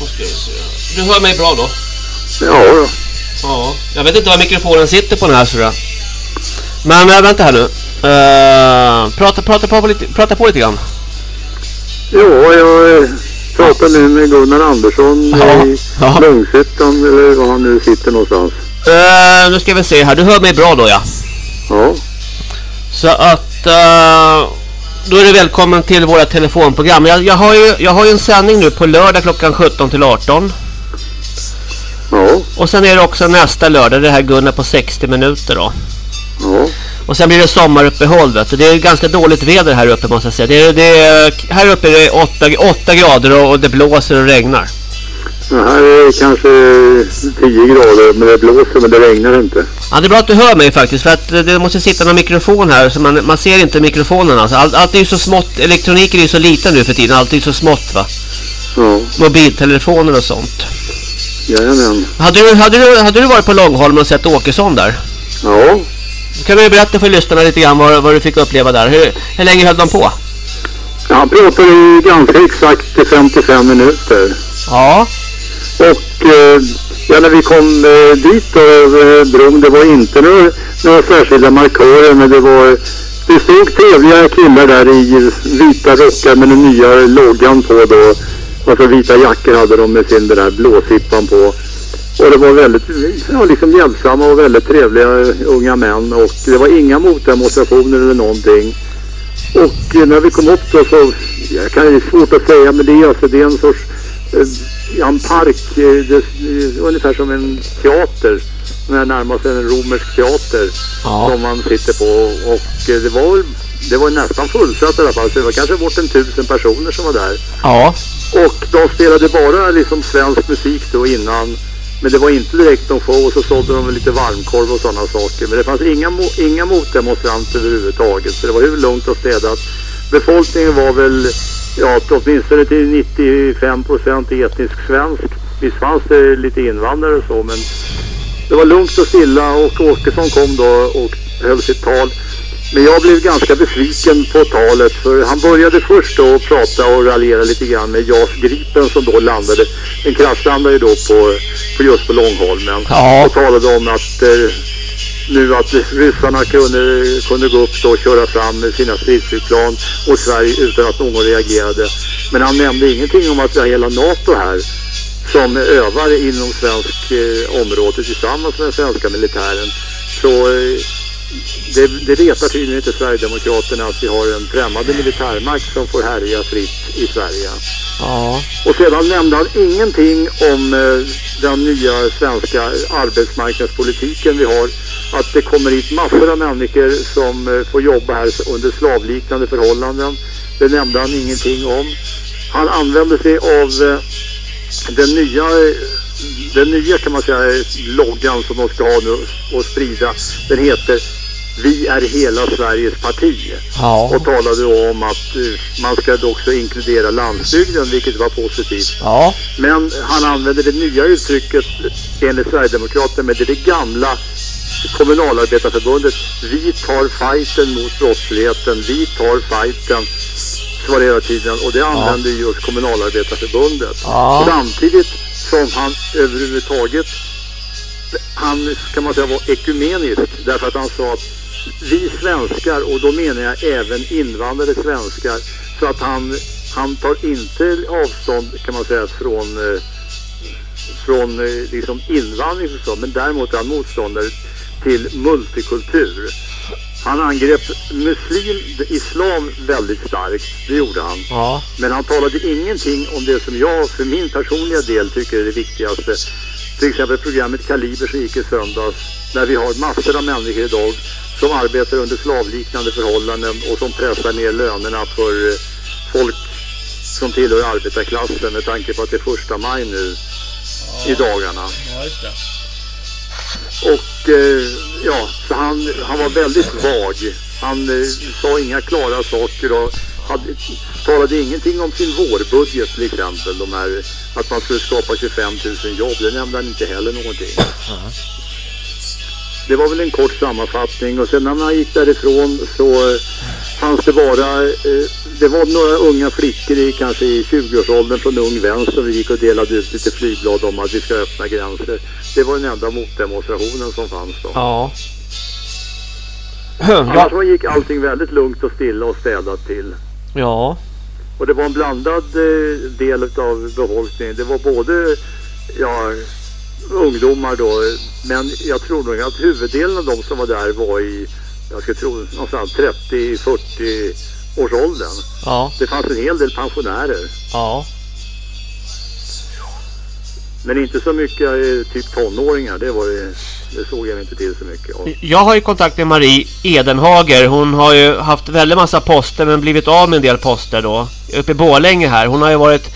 Nu ska vi se. Du hör mig bra då? Ja då. Ja. Jag vet inte var mikrofonen sitter på den här sådär. Men äh, vänta här nu. Uh, prata, prata, på lite, prata på lite grann. Ja, jag eh, pratar nu med Gunnar Andersson Ja, i ja. Långshyttan eller var han nu sitter någonstans. Uh, nu ska vi se här. Du hör mig bra då ja. Ja, Så att... eh, då är du välkommen till våra telefonprogram. Jag, jag, har ju, jag har ju en sändning nu på lördag klockan 17 till 18. ja, Och sen är det också nästa lördag det här Gunnar på 60 minuter då. ja. Och sen blir det sommaruppehåll vet du. Det är ganska dåligt väder här uppe måste jag säga. Det är, det är, här uppe är det 8, 8 grader och, och det blåser och regnar. Det här är kanske 10 grader men det blåser men det regnar inte. Ja, det är bra att du hör mig faktiskt för att eh, det måste sitta någon mikrofon här så man, man ser inte mikrofonen alltså. Allt, allt är ju så smått, elektroniken är ju så liten nu för tiden, allt är ju så smått va. Ja, Mobiltelefoner och sånt. jajamän. Hade du, hade du, hade du varit på Långholmen och sett Åkesson där? Ja, Kan du berätta för lyssnarna lite grann vad, vad du fick uppleva där? Hur, hur länge höll de på? han pratade ju ganska exakt i 55 minuter. Ja, och eh, ja, när vi kom eh, dit då, eh, över bron, det var inte några, några särskilda markörer men det var det stod trevliga killar där i vita rockar med den nya loggan på då. Alltså vita jackor hade de med sin den där blåsippan på. Och det var väldigt ja, liksom hjälpsamma och väldigt trevliga eh, unga män och det var inga motdemonstrationer eller någonting. Och eh, när vi kom upp då så, jag kan det är svårt att säga men det är alltså det är en sorts eh, en park, eh, eh, ungefär som en teater. Närmast en romersk teater Ja. som man sitter på och eh, det var det var nästan fullsatt i alla fall så det var kanske bort en tusen personer som var där. ja, Och de spelade bara liksom svensk musik då innan. Men det var inte direkt någon show och så sålde de lite varmkorv och sådana saker. Men det fanns inga, inga motdemonstranter överhuvudtaget. Så det var hur lugnt och städat. Befolkningen var väl, ja åtminstone till 95 procent etnisk svensk. Visst fanns det lite invandrare och så men det var lugnt och stilla och Åkesson kom då och höll sitt tal. Men jag blev ganska besviken på talet för han började först då att prata och raljera lite grann med JAS Gripen som då landade. Den kraschlandade ju då på, på just på Långholmen. Ja. Och talade om att eh, nu att ryssarna kunde, kunde gå upp då och köra fram med sina stridsflygplan och Sverige utan att någon reagerade. Men han nämnde ingenting om att vi har hela NATO här som övar inom svensk eh, område tillsammans med den svenska militären. Så eh, det, det retar tydligen inte Sverigedemokraterna att vi har en främmande militärmakt som får härja fritt i Sverige. ja, Och sedan nämnde han ingenting om eh, den nya svenska arbetsmarknadspolitiken vi har. Att det kommer hit massor av människor som eh, får jobba här under slavliknande förhållanden. Det nämnde han ingenting om. Han använde sig av eh, den nya, den nya kan man säga loggan som de ska ha nu och sprida. Den heter Vi är hela Sveriges parti ja, och talade om att eh, man ska också inkludera landsbygden, vilket var positivt. ja, Men han använde det nya uttrycket enligt Sverigedemokraterna, men det är det gamla kommunalarbetarförbundet. Vi tar fighten mot brottsligheten, vi tar fighten, var det hela tiden. Och det använde just kommunalarbetarförbundet. Ja. Samtidigt som han överhuvudtaget, han kan man säga var ekumenisk, därför att han sa att vi svenskar, och då menar jag även invandrade svenskar, så att han, han tar inte avstånd kan man säga från, eh, från eh, liksom invandring och så, men däremot är han motståndare till multikultur. Han angrep muslim, islam väldigt starkt, det gjorde han. ja, Men han talade ingenting om det som jag för min personliga del tycker är det viktigaste. Till exempel programmet Kaliber som gick i söndags. När vi har massor av människor idag som arbetar under slavliknande förhållanden och som pressar ner lönerna för eh, folk som tillhör arbetarklassen med tanke på att det är första maj nu i dagarna. ja, just det. Och eh, ja, så han, han var väldigt vag. Han eh, sa inga klara saker och hade, talade ingenting om sin vårbudget till exempel. De här, att man skulle skapa 25 000 jobb, det nämnde han inte heller någonting. Det var väl en kort sammanfattning och sen när man gick därifrån så fanns det bara, eh, det var några unga flickor i kanske i 20-årsåldern från Ung Vänster som vi gick och delade ut lite flygblad om att vi ska öppna gränser. Det var den enda motdemonstrationen som fanns då. Ja. Annars ja. gick allting väldigt lugnt och stilla och städat till. Ja. Och det var en blandad eh, del av befolkningen. Det var både ja, ungdomar då. Men jag tror nog att huvuddelen av de som var där var i, jag skulle tro någonstans 30-40 års åldern. Ja. Det fanns en hel del pensionärer. Ja. Men inte så mycket eh, typ tonåringar, det var det, det såg jag inte till så mycket av. Jag har ju kontakt med Marie Edenhager. Hon har ju haft väldigt massa poster men blivit av med en del poster då. Uppe i Bålänge här. Hon har ju varit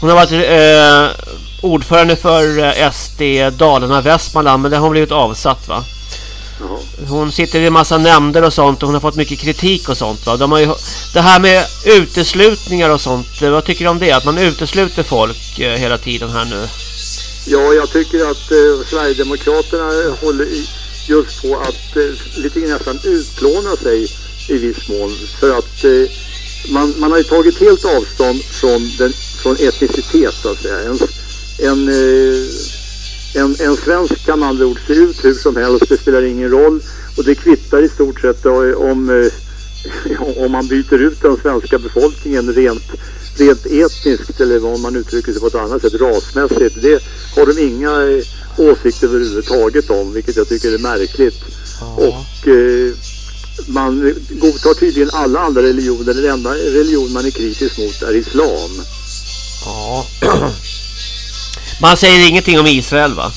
hon har varit eh, ordförande för eh, SD Dalarna Västmanland men det har hon blivit avsatt va? Hon sitter i en massa nämnder och sånt och hon har fått mycket kritik och sånt va? De har ju, det här med uteslutningar och sånt, vad tycker du om det? Att man utesluter folk eh, hela tiden här nu? Ja, jag tycker att eh, Sverigedemokraterna håller just på att eh, lite nästan utplåna sig i viss mån. För att eh, man, man har ju tagit helt avstånd från, den, från etnicitet så att säga. En, en, eh, en, en svensk kan andra ord se ut hur som helst, det spelar ingen roll. Och det kvittar i stort sett om, eh, om man byter ut den svenska befolkningen rent, rent etniskt eller vad man uttrycker sig på ett annat sätt, rasmässigt. Det har de inga eh, åsikter överhuvudtaget om, vilket jag tycker är märkligt. Ja. Och eh, man godtar tydligen alla andra religioner. Den enda religion man är kritisk mot är islam. Ja. Man säger ingenting om Israel va?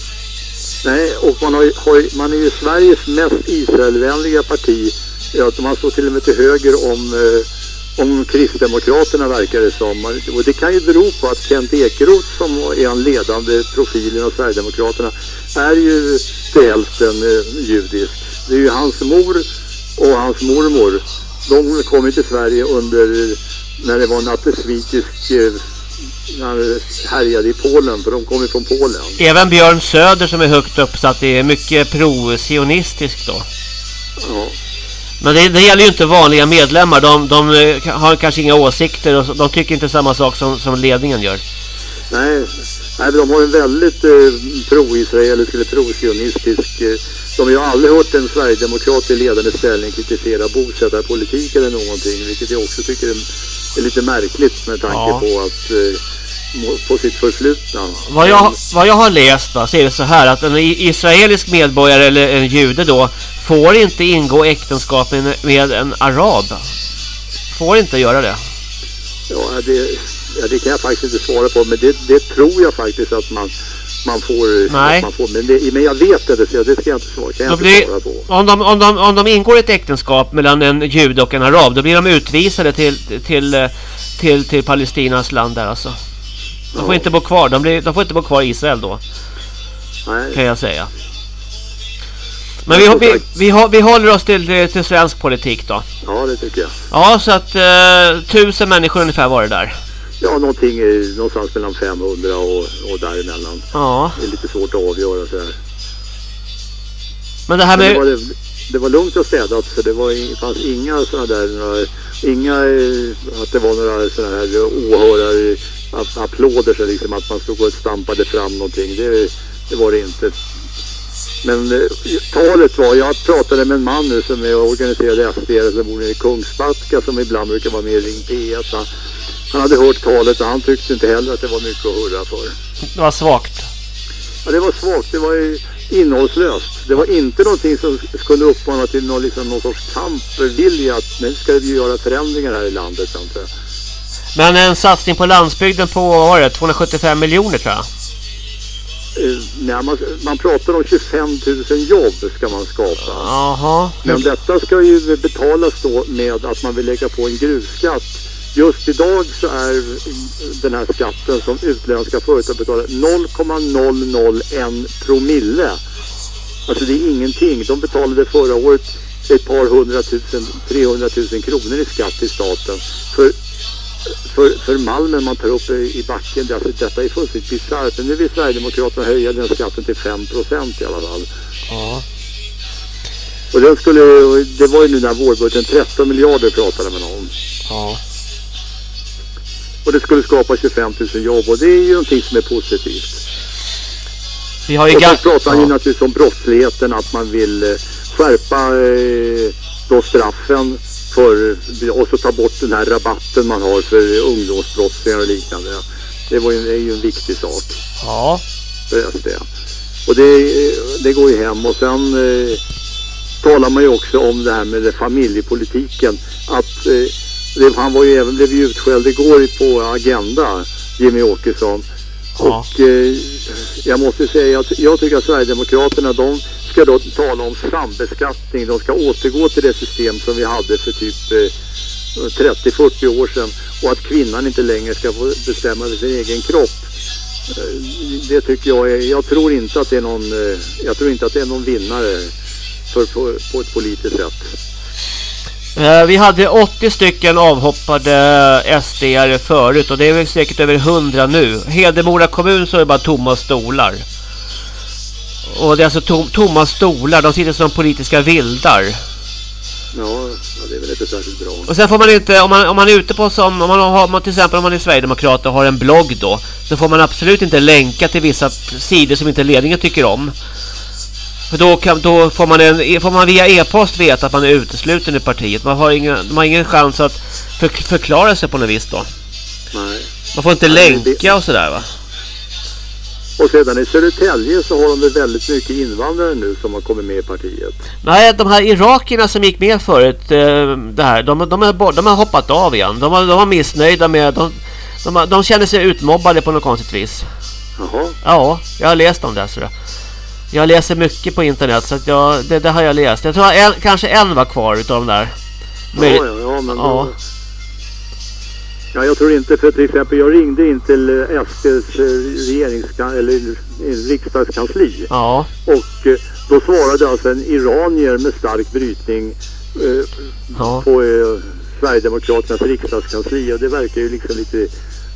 Nej, och man, har, har, man är ju Sveriges mest Israelvänliga parti. Ja, man står till och med till höger om, eh, om Kristdemokraterna verkar det som. Och det kan ju bero på att Kent Ekeroth som är en ledande profil inom Sverigedemokraterna är ju till hälften eh, judisk. Det är ju hans mor och hans mormor. De kom ju till Sverige under när det var en antisemitisk eh, härjade i Polen, för de kommer från Polen. Även Björn Söder som är högt upp så att det är mycket pro-sionistiskt då. Ja. Men det, det, gäller ju inte vanliga medlemmar. De, de, eh, har kanske inga åsikter och de tycker inte samma sak som, som ledningen gör. Nej, nej de har en väldigt eh, pro-israelisk eller pro-sionistisk... Eh, de har ju aldrig hört en sverigedemokrat i ledande ställning kritisera bosättarpolitik eller någonting, vilket jag också tycker är är lite märkligt med tanke ja. på att eh, på sitt förflutna. Vad jag, vad jag har läst va, så är det så här att en israelisk medborgare eller en jude då får inte ingå äktenskap med, en arab. Får inte göra det. Ja det, ja, det kan jag faktiskt inte svara på men det, det tror jag faktiskt att man man får, Nej. Man får men, det, men jag vet det, så det ska jag inte svara, kan jag inte blir, svara på. Om de, om, de, om de ingår ett äktenskap mellan en jude och en arab, då blir de utvisade till, till, till, till Palestinas land där alltså. De får inte bo kvar, de, blir, de får inte bo kvar i Israel då. Nej. Kan jag säga. Men vi, vi, vi, vi håller oss till, till svensk politik då. Ja, det tycker jag. Ja, så att uh, tusen människor ungefär var det där. Ja, någonting någonstans mellan 500 och, och däremellan. Ja. Det är lite svårt att avgöra så här. Men det här med... Men det, var, det var lugnt och städat så det var, fanns inga sådana där, några, inga, eh, att det var några sådana här åhörare, applåder så liksom att man stod och stampade fram någonting. Det, det var det inte. Men eh, talet var, jag pratade med en man nu som är organiserad SD som bor nere i Kungsbacka som ibland brukar vara med i Ring P1. Han hade hört talet och han tyckte inte heller att det var mycket att hurra för. Det var svagt. Ja, det var svagt. Det var ju innehållslöst. Det var inte någonting som skulle uppmana till någon, liksom, någon sorts kampvilja att nu ska vi göra förändringar här i landet. Jag. Men en satsning på landsbygden på året, 275 miljoner tror jag. Uh, nej, man, man pratar om 25 000 jobb ska man skapa. Aha. Men detta ska ju betalas då med att man vill lägga på en gruvskatt Just idag så är den här skatten som utländska företag betalar 0,001 promille. Alltså det är ingenting. De betalade förra året ett par hundratusen, 300 000 kronor i skatt till staten för, för, för malmen man tar upp i backen. Alltså, detta är fullständigt bisarrt. Men nu vill Sverigedemokraterna höja den skatten till 5 procent i alla fall. Ja. Och den skulle, det var ju nu när vårbudgeten 13 miljarder pratade man om. Ja. Och det skulle skapa 25 000 jobb och det är ju någonting som är positivt. Vi har ju Och så pratar han ju naturligtvis om brottsligheten, att man vill eh, skärpa eh, då straffen för, och så ta bort den här rabatten man har för ungdomsbrottslingar och liknande. Det var ju, är ju en viktig sak ja. för SD. Och det, det går ju hem och sen eh, talar man ju också om det här med det familjepolitiken. Att eh, det, han var ju även blev ju utskälld igår på Agenda, Jimmy Åkesson. Ja. Och eh, jag måste säga att jag tycker att Sverigedemokraterna de ska då tala om sambeskattning. De ska återgå till det system som vi hade för typ eh, 30-40 år sedan. Och att kvinnan inte längre ska få bestämma över sin egen kropp. Eh, Det tycker jag är, jag tror inte att det är någon, eh, jag tror inte att det är någon vinnare för, på, på ett politiskt sätt. Eh, Vi hade 80 stycken avhoppade SD-are förut och det är väl säkert över 100 nu. Hedemora kommun så är det bara tomma stolar. Och det är alltså tom, tomma stolar, de sitter som politiska vildar. Ja, ja, det är väl inte särskilt bra. Och sen får man inte, om man, om man är ute på som, om man har, om man, till exempel om man är Sverigedemokrat och har en blogg då. Så får man absolut inte länka till vissa sidor som inte ledningen tycker om. För då, kan, då får, man en, får man via e-post veta att man är utesluten ur partiet. Man har ingen, man har ingen chans att för, förklara sig på något vis då. Nej. Man får inte Nej, men det- länka och sådär va. Och sedan i Södertälje så har de väl väldigt mycket invandrare nu som har kommit med i partiet. Nej, de här irakierna som gick med förut, eh, det här, de, de, är, de har hoppat av igen. De var, de var missnöjda med, de, de, de känner sig utmobbade på något konstigt vis. Jaha. Ja, jag har läst om det. Så det. Jag läser mycket på internet så att jag, det, det har jag läst. Jag tror att en, kanske en var kvar utav de där. Ja, Möj- ja, ja, men Ja. Då, ja, jag tror inte, för till exempel jag ringde in till eh, SDs eh, regeringska, eller eh, riksdagskansli ja, och då svarade alltså en iranier med stark brytning eh, ja. på eh, Sverigedemokraternas riksdagskansli och det verkar ju liksom lite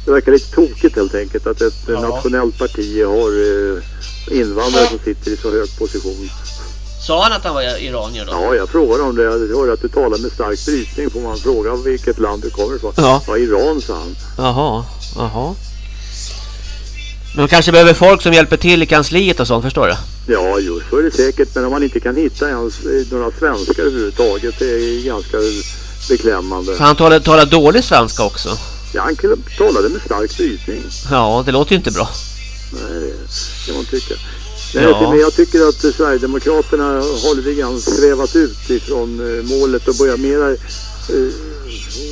det verkar lite tokigt helt enkelt att ett Ja. nationellt parti har eh, invandrare som sitter i så hög position. Sa han att han var iranier då? Ja, jag frågade om det. Jag hörde att du talar med stark brytning. Får man fråga vilket land du kommer ifrån? Ja. Ja, Iran, sa han. Jaha, jaha. Men de kanske behöver folk som hjälper till i kansliet och sånt, förstår du? Ja, just så är det säkert. Men om man inte kan hitta ens eh, några svenskar överhuvudtaget, det är ganska beklämmande. För han talar, talar dålig svenska också. Ja, han talade med stark brytning. Ja, det låter ju inte bra. Nej, det kan man tycka. Nej, Ja. Men jag tycker att Sverigedemokraterna har lite grann svävat ut ifrån eh, målet och börjar mera, eh,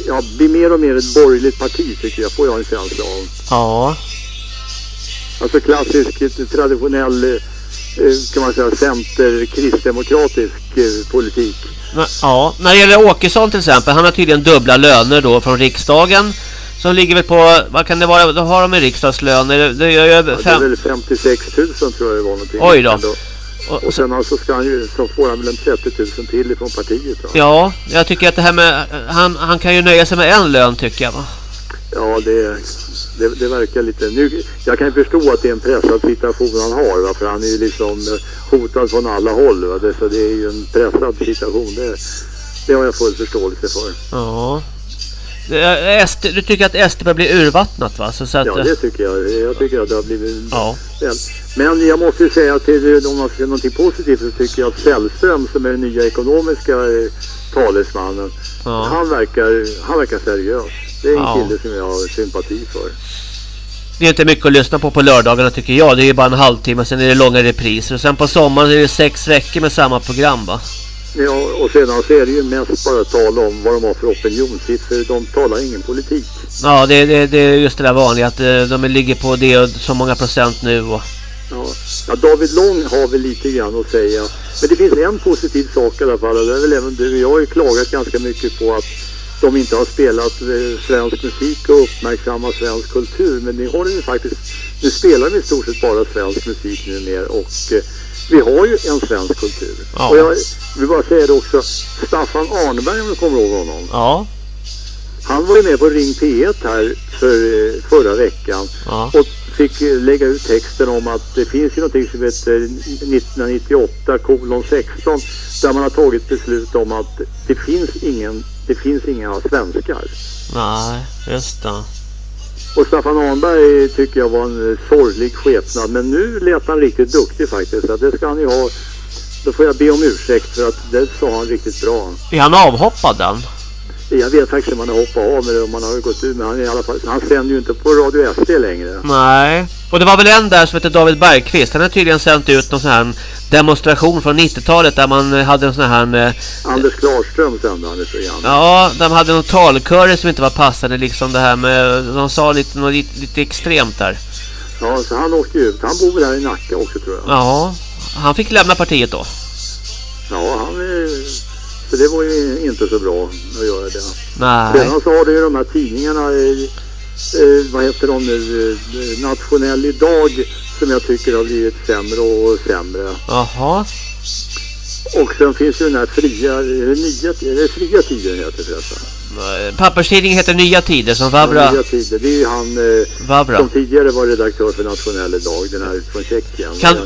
ja, blir mer och mer ett borgerligt parti tycker jag, får jag en känsla av. Ja, Alltså klassisk, eh, traditionell, kan man säga, center-kristdemokratisk politik. Ja. När det gäller Åkesson till exempel, han har tydligen dubbla löner då från riksdagen. Som ligger väl på, vad kan det vara, då har de en riksdagslön. Det, det gör ju Ja, det är väl 56 000 tror jag det var någonting. Oj då. Och, Och sen alltså ska han ju, så får han väl en 30 000 till ifrån partiet va? ja, jag tycker att det här med, han, han kan ju nöja sig med en lön tycker jag va. Ja, det, det, det verkar lite... Nu, jag kan ju förstå att det är en pressad situation han har, va? för han är ju liksom eh, hotad från alla håll. Va? Det, så det är ju en pressad situation. Det, det har jag full förståelse för. Ja. SD, du tycker att SD börjar bli urvattnat va? Så, så att, Ja, det tycker jag. Jag tycker att det har blivit ja. väl. Men jag måste ju säga till om man ska säga någonting positivt så tycker jag att Sällström som är den nya ekonomiska eh, talesmannen, ja. han, verkar, han verkar seriös. Det är en Ja. kille som jag har sympati för. Det är inte mycket att lyssna på på lördagarna tycker jag. Det är bara en halvtimme, sen är det långa repriser. Och sen på sommaren är det sex veckor med samma program va? Ja, och sedan så är det ju mest bara tal om vad de har för opinionssiffror. De talar ingen politik. Ja, det, det, det är just det där vanliga att eh, de ligger på det och så många procent nu och... Ja. ja, David Lång har väl lite grann att säga. Men det finns en positiv sak i alla fall. Och det är väl även du. Jag har ju klagat ganska mycket på att de inte har spelat eh, svensk musik och uppmärksammat svensk kultur. Men nu har ju faktiskt, nu spelar de i stort sett bara svensk musik numera och eh, vi har ju en svensk kultur. Ja. Och jag vill bara säga det också, Staffan Arnberg om du kommer ihåg honom. Ja, Han var ju med på Ring P1 här för, eh, förra veckan ja. och fick lägga ut texten om att det finns ju någonting som heter 1998 kolon 16 där man har tagit beslut om att det finns ingen, det finns inga svenskar. Nej, just det. Och Staffan Ahnberg tycker jag var en eh, sorglig skepnad men nu lät han riktigt duktig faktiskt. Så det ska han ju ha. Då får jag be om ursäkt för att det sa han riktigt bra. Är han avhoppad den? Jag vet faktiskt om han har hoppat av med det, om han har gått ut. Men han, i alla fall, han sänder ju inte på Radio SD längre. Nej. Och det var väl en där som heter David Bergqvist. Han har tydligen sänt ut någon sån här demonstration från 90-talet där man hade en sån här... Eh, Anders Klarström sände han ett program. Ja, de hade någon talkörer som inte var passande liksom det här med... De sa lite, något, lite, lite extremt där. Ja, så han åkte ut. Han bor här i Nacka också tror jag. Ja, han fick lämna partiet då. Ja, han... Så det var ju inte så bra att göra det. Nej. Sen så har du ju de här tidningarna, eh, eh, vad heter de nu, eh, Nationell idag som jag tycker har blivit sämre och sämre. Jaha. Och sen finns ju den här fria, det det fria tiden heter förresten? Papperstidningen heter Nya Tider som Vavra... Ja, Nya Tider, det är ju han eh, Vavra. som tidigare var redaktör för Nationell idag, den här från Tjeckien. Kan,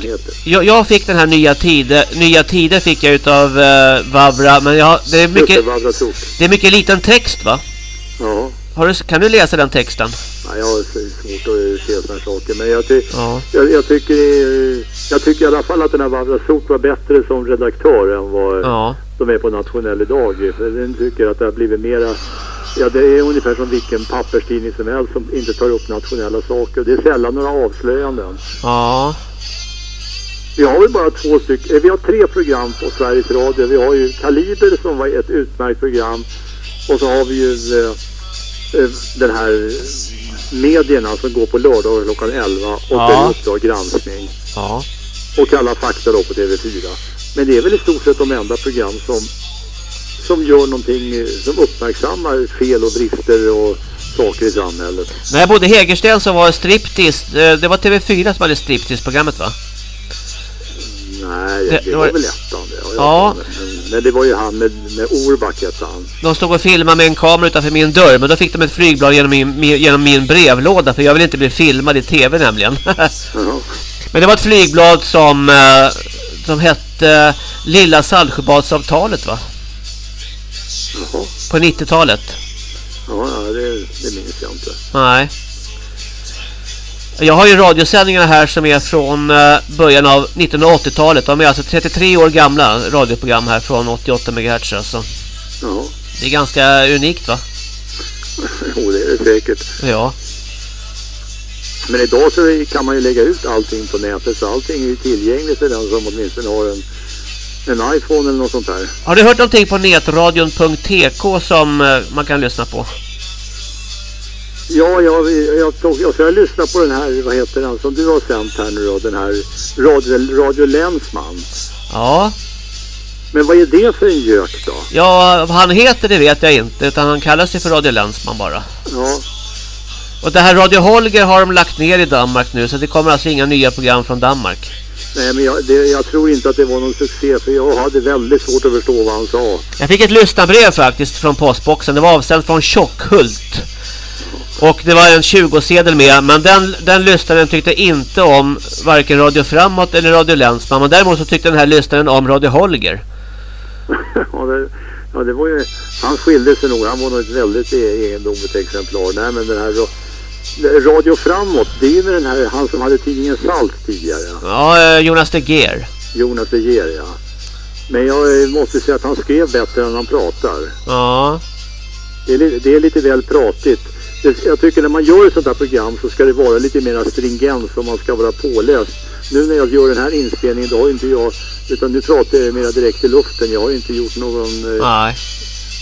jag, jag fick den här Nya Tider, Nya Tider fick jag utav uh, Vavra, men jag, det, är mycket, det är mycket liten text va? Ja. Har du, kan du läsa den texten? Ja, jag har svårt att se sådana saker. Men jag, ty Ja. jag, jag, tycker, eh, jag tycker i alla fall att den här Vavra Sok var bättre som redaktör än vad Ja. de är på Nationell idag. För den tycker att det har blivit mera... Ja, det är ungefär som vilken papperstidning som helst som inte tar upp nationella saker. Det är sällan några avslöjanden. Ja. Vi har väl bara två stycken, eh, vi har tre program på Sveriges Radio. Vi har ju Kaliber som var ett utmärkt program. Och så har vi ju eh, eh, den här medierna som går på lördagar klockan 11 och Ja. Uppdrag granskning. Ja. Och Kalla fakta då på TV4. Men det är väl i stort sett de enda program som, som gör någonting, eh, som uppmärksammar fel och brister och saker i samhället. När jag bodde i Hägersten så var striptease, eh, det var TV4 som hade striptease-programmet va? Nej, Det- det, det var- var väl ettan det. Ja. Men, det var ju han med, med Orbach hette han. De stod och filmade med en kamera utanför min dörr men då fick de ett flygblad genom min, genom min brevlåda för jag vill inte bli filmad i tv nämligen. Men det var ett flygblad som, eh, som hette Lilla Saltsjöbadsavtalet va? Jaha. På 90-talet. Ja, ja det, det minns jag inte. Nej. Jag har ju radiosändningarna här som är från eh, början av 1980-talet. De är alltså 33 år gamla radioprogram här från 88 MHz alltså. Ja, Det är ganska unikt va? jo det är det säkert. Ja. Men idag så kan man ju lägga ut allting på nätet så allting är ju tillgängligt för den som åtminstone har en, en iPhone eller något sånt där. Har du hört någonting på netradion.tk som eh, man kan lyssna på? Ja, jag, jag, jag, jag lyssnar på den här, vad heter den som du har sänt här nu då, den här Radio, Radio Länsman. Ja. Men vad är det för en gök då? Ja, vad han heter det vet jag inte utan han kallar sig för Radio Länsman bara. Ja, Och det här Radio Holger har de lagt ner i Danmark nu så det kommer alltså inga nya program från Danmark. nej men jag, det, jag tror inte att det var någon succé för jag hade väldigt svårt att förstå vad han sa. Jag fick ett lyssnarbrev faktiskt från postboxen. Det var avsänt från Tjockhult. Och det var en 20-sedel med. Men den, den lyssnaren tyckte inte om varken Radio Framåt eller Radio Länsman. Men däremot så tyckte den här lyssnaren om Radio Holger. ja, det, ja, det var ju, han skilde sig nog. Han var nog ett väldigt e- egendomligt exemplar. Nej, men den här ra- Radio Framåt, det är ju med den här, han som hade tidningen Salt tidigare. Ja, eh, Jonas de Geer. Jonas De Geer, ja. Men jag eh, måste säga att han skrev bättre än han pratar. Ja. Det är, det är lite väl pratigt. Det- Jag tycker när man gör ett sånt här program så ska det vara lite mer stringens och man ska vara påläst. Nu när jag gör den här inspelningen, då har inte jag, utan nu pratar jag mer direkt i luften. Jag har inte gjort någon... eh, Nej.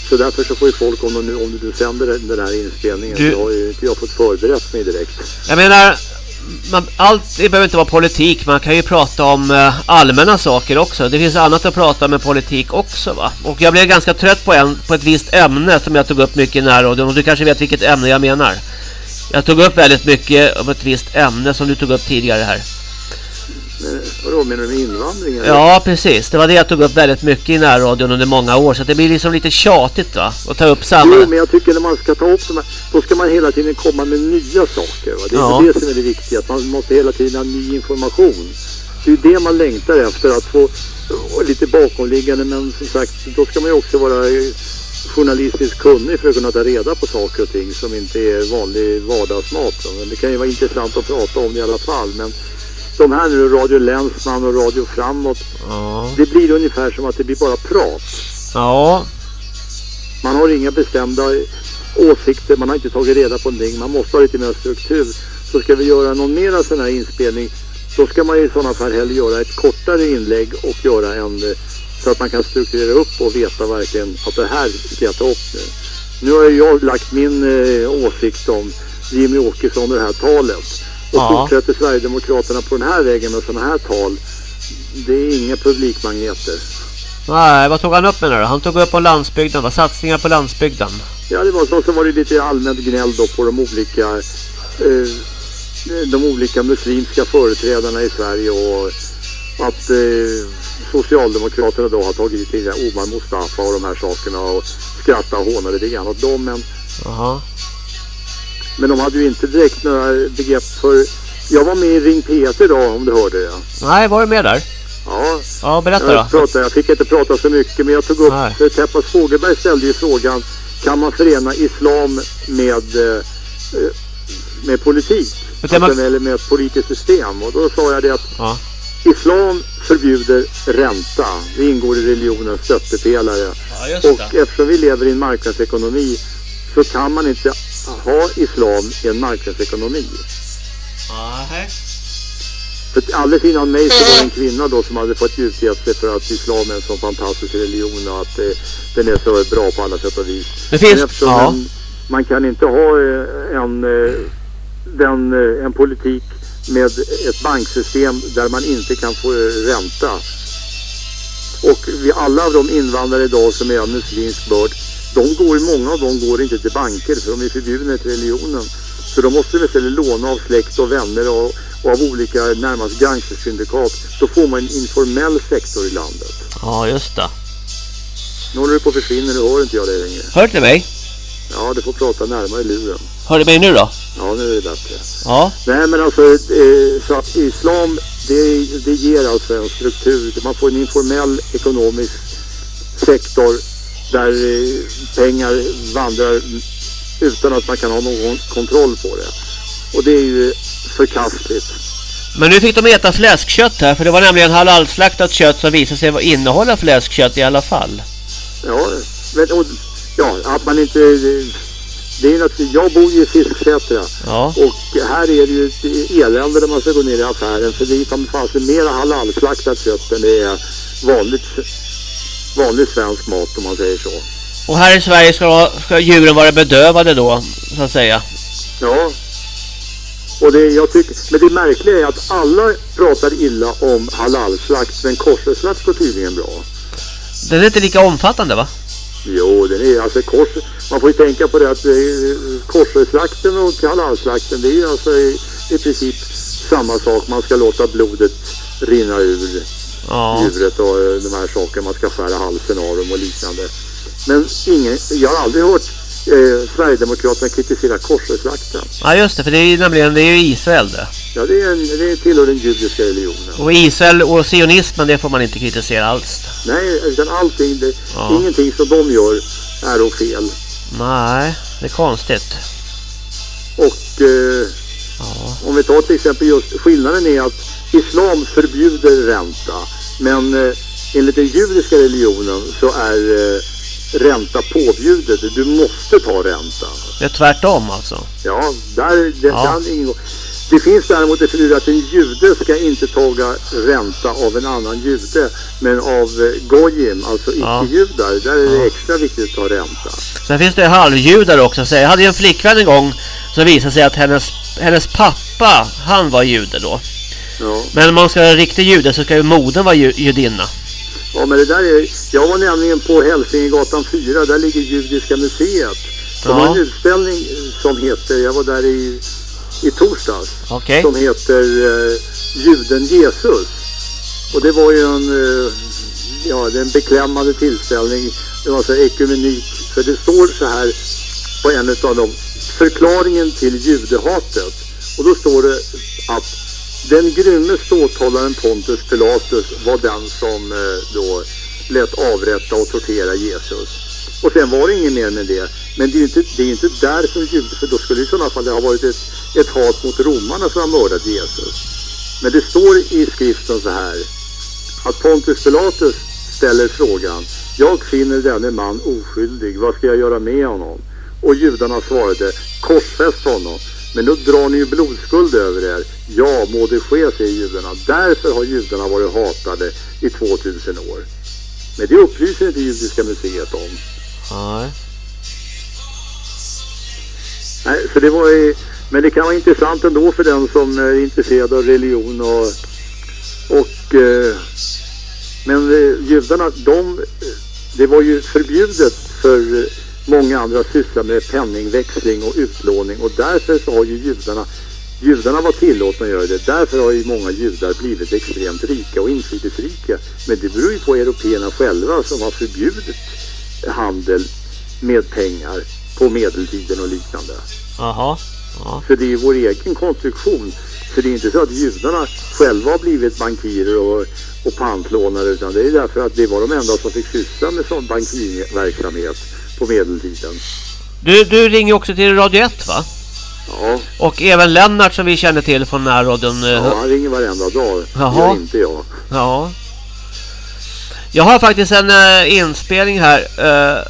Så därför så får ju folk, om, de nu, om du sänder den, den här inspelningen, Du- så har ju inte jag fått förberett mig direkt. Jag menar, man, allt det behöver inte vara politik. Man kan ju prata om eh, allmänna saker också. Det finns annat att prata om än politik också va. Och jag blev ganska trött på, en, på ett visst ämne som jag tog upp mycket i närradion. Och du kanske vet vilket ämne jag menar. Jag tog upp väldigt mycket om ett visst ämne som du tog upp tidigare här vadå, menar du med invandring? Eller? Ja, precis. Det var det jag tog upp väldigt mycket i närradion under många år. Så det blir liksom lite tjatigt va? Att ta upp samma... Jo, men jag tycker när man ska ta upp de här, då ska man hela tiden komma med nya saker. Va? Det är Ja. det som är det viktiga, att man måste hela tiden ha ny information. Det är ju det man längtar efter, att få och lite bakomliggande, men som sagt, då ska man ju också vara eh, journalistiskt kunnig för att kunna ta reda på saker och ting som inte är vanlig vardagsmat. va. Men det kan ju vara intressant att prata om i alla fall. Men de här nu, Radio Länsman och Radio Framåt, Ja. det blir ungefär som att det blir bara prat. Ja. Man har inga bestämda åsikter, man har inte tagit reda på någonting, man måste ha lite mer struktur. Så ska vi göra någon mera sån här inspelning, då ska man ju i sådana fall hellre göra ett kortare inlägg och göra en eh, så att man kan strukturera upp och veta verkligen att det här ska jag ta upp nu. Nu har jag lagt min eh, åsikt om Jimmy Åkesson och det här talet. Och Ja. fortsätter Sverigedemokraterna på den här vägen med sådana här tal, det är inga publikmagneter. Nej, vad tog han upp med nu då? Han tog upp på landsbygden, va? Satsningar på landsbygden. Ja, det var så. Så var det lite allmänt gnäll då på de olika, eh, de olika muslimska företrädarna i Sverige och att eh, Socialdemokraterna då har tagit till Omar Mustafa och de här sakerna och skrattat och hånat lite grann åt dem. Men, Jaha. Men de hade ju inte direkt några begrepp för... Jag var med i Ring P1 idag om du hörde det. Nej, var du med där? Ja, Ja, berätta jag, då. pratade, jag fick inte prata så mycket men jag tog upp, Nej. Nej. Teppas Fogelberg ställde ju frågan kan man förena islam med, eh, eh, med politik? Det man- Alltså, eller med ett politiskt system? Och då sa jag det att Ja. islam förbjuder ränta. Det ingår i religionens stöttepelare. Ja, just Och eftersom vi lever i en marknadsekonomi så kan man inte ha islam i en marknadsekonomi. Nej. För alldeles innan mig så var det en kvinna då som hade fått utge sig för att islam är en så fantastisk religion och att eh, den är så bra på alla sätt och vis. Det finns... Ja. en, man kan inte ha eh, en, eh, den, eh, en politik med ett banksystem där man inte kan få ränta. Och vi, alla av de invandrare idag som är av muslimsk börd, de går, många av dem går inte till banker för de är förbjudna till religionen. Så då måste vi istället låna av släkt och vänner och, och av olika närmast gangstersyndikat. Då får man en informell sektor i landet. Ja, just det. Nu håller du på att försvinna, nu hör inte jag dig längre. Hör du mig? Ja, du får prata närmare luren. Hör du mig nu då? Ja, nu är det bättre. Ja. Nej, men alltså eh, så att islam, det, det ger alltså en struktur. Man får en informell ekonomisk sektor där eh, pengar vandrar utan att man kan ha någon kontroll på det. Och det är ju förkastligt. Men nu fick de äta fläskkött här, för det var nämligen halalslaktat kött som visade sig innehålla fläskkött i alla fall. Ja, men, och, ja att man inte... Det är naturligtvis, jag bor ju i Fisksätra Ja. och här är det ju ett elände när man ska gå ner i affären för det är fan fanns mer halalslaktat kött än det är vanligt, vanlig svensk mat om man säger så. Och här i Sverige ska, ska djuren vara bedövade då, så att säga. Ja. Och det, jag tycker, men det märkliga är att alla pratar illa om halalslakt men koscherslakt går tydligen bra. Den är inte lika omfattande va? Jo, den är alltså kors. Man får ju tänka på det att eh, koscherslakten och halalslakten det är alltså i, i princip samma sak. Man ska låta blodet rinna ur Ja. djuret och eh, de här sakerna. Man ska skära halsen av dem och liknande. Men ingen, jag har aldrig hört eh, Sverigedemokraterna kritisera koscherslakten. Ja just det, för det är ju nämligen det är ju Israel det. Ja, det, är en, det tillhör den judiska religionen. Och Israel och sionismen det får man inte kritisera alls. Nej, utan allting, det, Ja. ingenting som de gör är då fel. Nej, det är konstigt. Och eh, Ja. Om vi tar till exempel just skillnaden är att islam förbjuder ränta. Men eh, enligt den judiska religionen så är eh, ränta påbjudet. Du måste ta ränta. Det är tvärtom alltså. Ja, där, det, Ja. Kan ingår. det finns däremot ett förbud att en jude ska inte taga ränta av en annan jude. Men av eh, gojim, alltså icke-judar, där är det extra viktigt att ta ränta. Sen finns det halvjudar också. Så jag hade ju en flickvän en gång som visade sig att hennes, hennes pappa, han var jude då. Ja. Men om man ska vara en riktig jude så ska ju modern vara ju, judinna. Ja, men det där är... Jag var nämligen på Hälsingegatan 4, där ligger Judiska museet. De Ja. har en utställning som heter, jag var där i i torsdags. Okej. Som heter eh, Juden Jesus. Och det var ju en, eh, ja, det är en beklämmande tillställning. Det var så ekumenik. För det står så här på en av dem. Förklaringen till judehatet. Och då står det att den grymme ståthållaren Pontus Pilatus var den som eh, då lät avrätta och tortera Jesus. Och sen var det inget mer med det. Men det är ju inte, det är inte där som jude, för då skulle i sådana fall det ha varit ett, ett hat mot romarna som har mördat Jesus. Men det står i skriften så här att Pontus Pilatus ställer frågan Jag finner denne man oskyldig, vad ska jag göra med honom? Och judarna svarade korsfäst honom. Men då drar ni ju blodskuld över er. Ja, må det ske, säger judarna. Därför har judarna varit hatade i 2000 år. Men det upplyser inte Judiska museet om. Nej. Nej, så det var ju, men det kan vara intressant ändå för den som är intresserad av religion och, och eh, men eh, judarna, de, det var ju förbjudet för många andra att syssla med penningväxling och utlåning och därför så har ju judarna Judarna var tillåtna att göra det. Därför har ju många judar blivit extremt rika och inflytelserika. Men det beror ju på européerna själva som har förbjudit handel med pengar på medeltiden och liknande. Jaha. Ja. Så det är ju vår egen konstruktion. Så det är inte så att judarna själva har blivit bankirer och, och pantlånare utan det är därför att det var de enda som fick syssla med sån bankirverksamhet på medeltiden. Du, du ringer också till Radio 1 va? Ja, Och även Lennart som vi känner till från närradion. eh, ja han ringer varenda dag. Jaha. Gör inte jag. Ja. Jag har faktiskt en uh, inspelning här. Uh,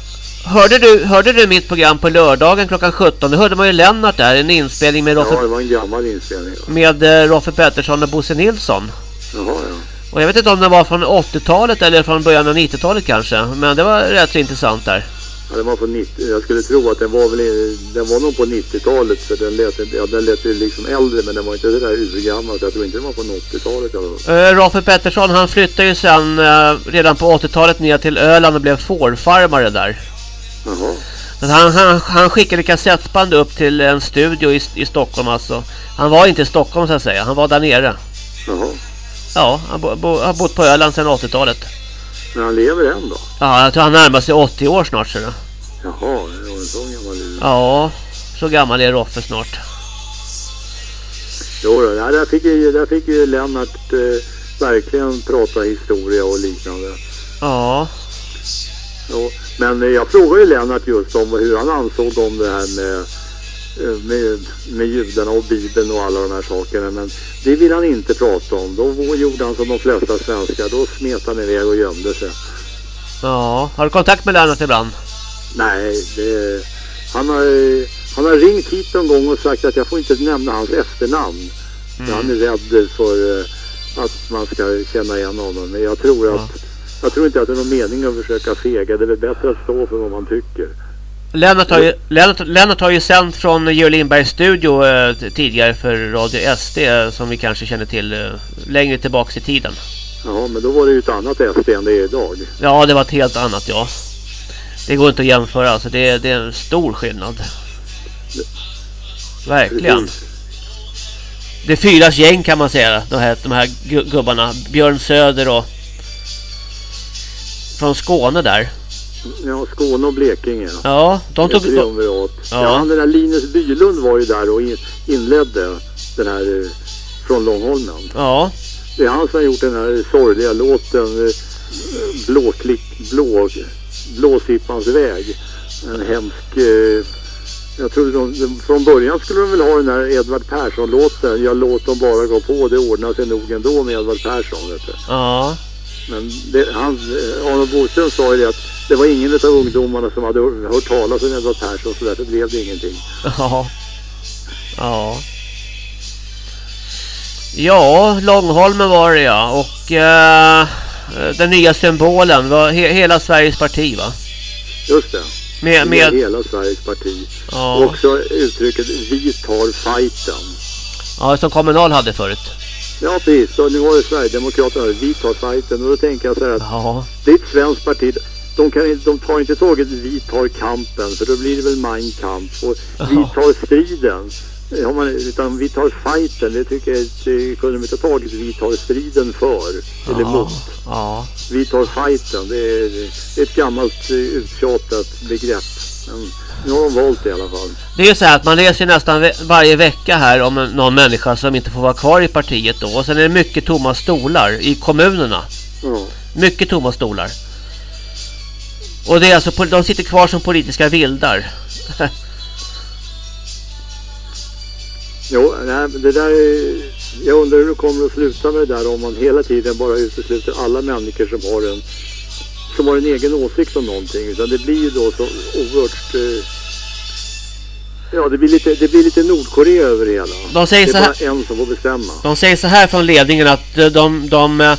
hörde, du, hörde du mitt program på lördagen klockan 17? Då hörde man ju Lennart där. En inspelning med Ja, Roffe, det var en gammal inspelning. Ja. med, uh, Roffe Pettersson och Bosse Nilsson. Jaha, ja. Och jag vet inte om den var från 80-talet eller från början av 90-talet kanske. Men det var rätt så intressant där. Ja den var på 90, jag skulle tro att den var väl den var nog på 90-talet för den lät, ja, den lät ju liksom äldre men den var inte det där urgammal så jag tror inte den var på 80-talet i alla fall. Uh, Roffe Pettersson han flyttade ju sen eh, redan på 80-talet ner till Öland och blev fårfarmare där. Jaha. Men han, han, han skickade kassettband upp till en studio i, i Stockholm alltså. Han var inte i Stockholm så att säga, han var där nere. Jaha. Ja, han bo, bo, bott på Öland sedan 80-talet. Men han lever än då? Ja, jag tror han närmar sig 80 år snart. Så då. Jaha, det var en sån gammal ur. Ja, så gammal är Roffe snart. Jo då, ja, där, fick ju, där fick ju Lennart eh, verkligen prata historia och liknande. Ja, Jo, men jag frågade ju Lennart just om hur han ansåg om det här med, med, med judarna och Bibeln och alla de här sakerna. Men det vill han inte prata om. Då gjorde han som de flesta svenskar. Då smet han iväg och gömde sig. ja. Har du kontakt med Lennart ibland? Nej, det, han, har, eh, han har ringt hit någon gång och sagt att jag får inte nämna hans efternamn. För Han är rädd för eh, att man ska känna igen honom. Men jag tror, Ja. att, jag tror inte att det är någon mening att försöka fega. Det är väl bättre att stå för vad man tycker. Lennart har ju, Lennart, Lennart har ju sänt från Georg Lindbergs studio eh, tidigare för Radio SD eh, som vi kanske känner till eh, längre tillbaks i tiden. Ja, men då var det ju ett annat SD än det är idag. Ja, det var ett helt annat ja. Det går inte att jämföra alltså. Det, är- det är en stor skillnad. Verkligen. Precis. Det är fyras gäng kan man säga. De här, de här gu- gubbarna. Björn Söder och... Från Skåne där. Ja, Skåne och Blekinge. Ja, de tog... Ja. Ja. han den där Linus Bylund var ju där och in, inledde den här eh, från Långholmen. Ja, Det är han som har gjort den här sorgliga låten eh, Blåklick, blå, Blåsippans väg. En hemsk... Eh, jag trodde de, de, från början skulle de väl ha den här Edvard Persson-låten. Jag låt dem bara gå på, det ordnar sig nog ändå med Edvard Persson. Vet du. ja. Men det, han, Arnold Boström sa ju det att det var ingen av ungdomarna som hade hört talas om Edvard Persson så därför blev det ingenting. Ja. Ja. Ja, Långholmen var det ja. Och eh, den nya symbolen var he hela Sveriges parti va? Just det. Med, Med hela Sveriges parti. Och ja, också uttrycket Vi tar fighten. ja, som Kommunal hade förut. Ja precis, och nu har ju Sverigedemokraterna Vi tar fighten och då tänker jag så här att Ja, det är ett svenskt parti. De, kan, de tar inte taget Vi tar kampen för då blir det väl Mein Kampf och Vi tar striden. Man, utan vi tar fighten. Det tycker jag det kunde de inte ha tagit. Vi tar striden för. Eller Ja, mot. ja. Vi tar fighten. Det är, det är ett gammalt eh, uttjatat begrepp. Men nu har de valt det i alla fall. Det är ju så här att man läser nästan ve- varje vecka här om någon människa som inte får vara kvar i partiet då. Och sen är det mycket tomma stolar i kommunerna. Ja. Mycket tomma stolar. Och det är alltså, de sitter kvar som politiska vildar. Jo, nej, det där är, Jag undrar hur det kommer att sluta med det där om man hela tiden bara utesluter alla människor som har en som har en egen åsikt om någonting. Utan det blir ju då så oerhört... Eh, Ja, det blir, lite, det blir lite Nordkorea över det hela. De säger det är här- bara en som får bestämma. De säger så här från ledningen att eh, de, de, eh,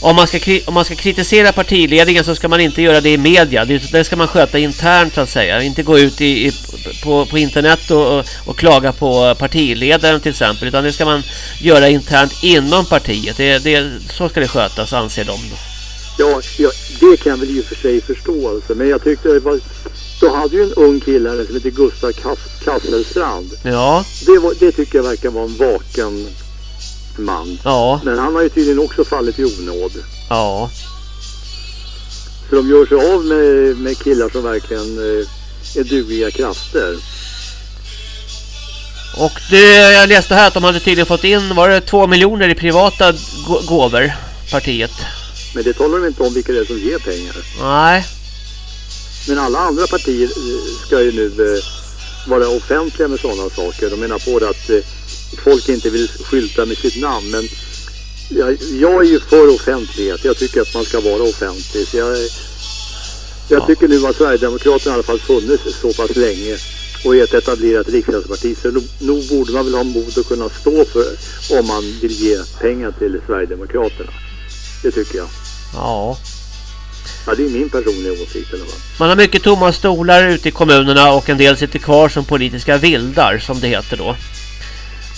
om, man ska, om man ska kritisera partiledningen så ska man inte göra det i media. Det, det ska man sköta internt så att säga. Inte gå ut i, i, på, på internet och, och, och klaga på partiledaren till exempel. Utan det ska man göra internt inom partiet. Det, det, så ska det skötas anser de. Ja, ja, det kan jag väl i och för sig förstå alltså. Men jag tyckte det var... Då hade ju en ung kille här som heter Gustav Kass- Kasselstrand. Ja, Det, var, det tycker jag verkar vara en vaken man. ja, Men han har ju tydligen också fallit i onåd. ja. Så de gör sig av med, med killar som verkligen eh, är dugliga krafter. Och det, jag läste här att de hade tydligen fått in, var det två miljoner i privata gå- gåvor, partiet? Men det talar de inte om vilka det är som ger pengar. Nej, Men alla andra partier eh, ska ju nu eh, vara offentliga med sådana saker. De menar på det att eh, folk inte vill skylta med sitt namn. Men jag, jag är ju för offentlighet. Jag tycker att man ska vara offentlig. Så jag, jag Ja. tycker nu att Sverigedemokraterna i alla fall funnits så pass länge och är ett etablerat riksdagsparti. Så nog borde man väl ha mod att kunna stå för om man vill ge pengar till Sverigedemokraterna. Det tycker jag. Ja. Ja, det är min personliga åsikt i alla fall. Man har mycket tomma stolar ute i kommunerna och en del sitter kvar som politiska vildar som det heter då.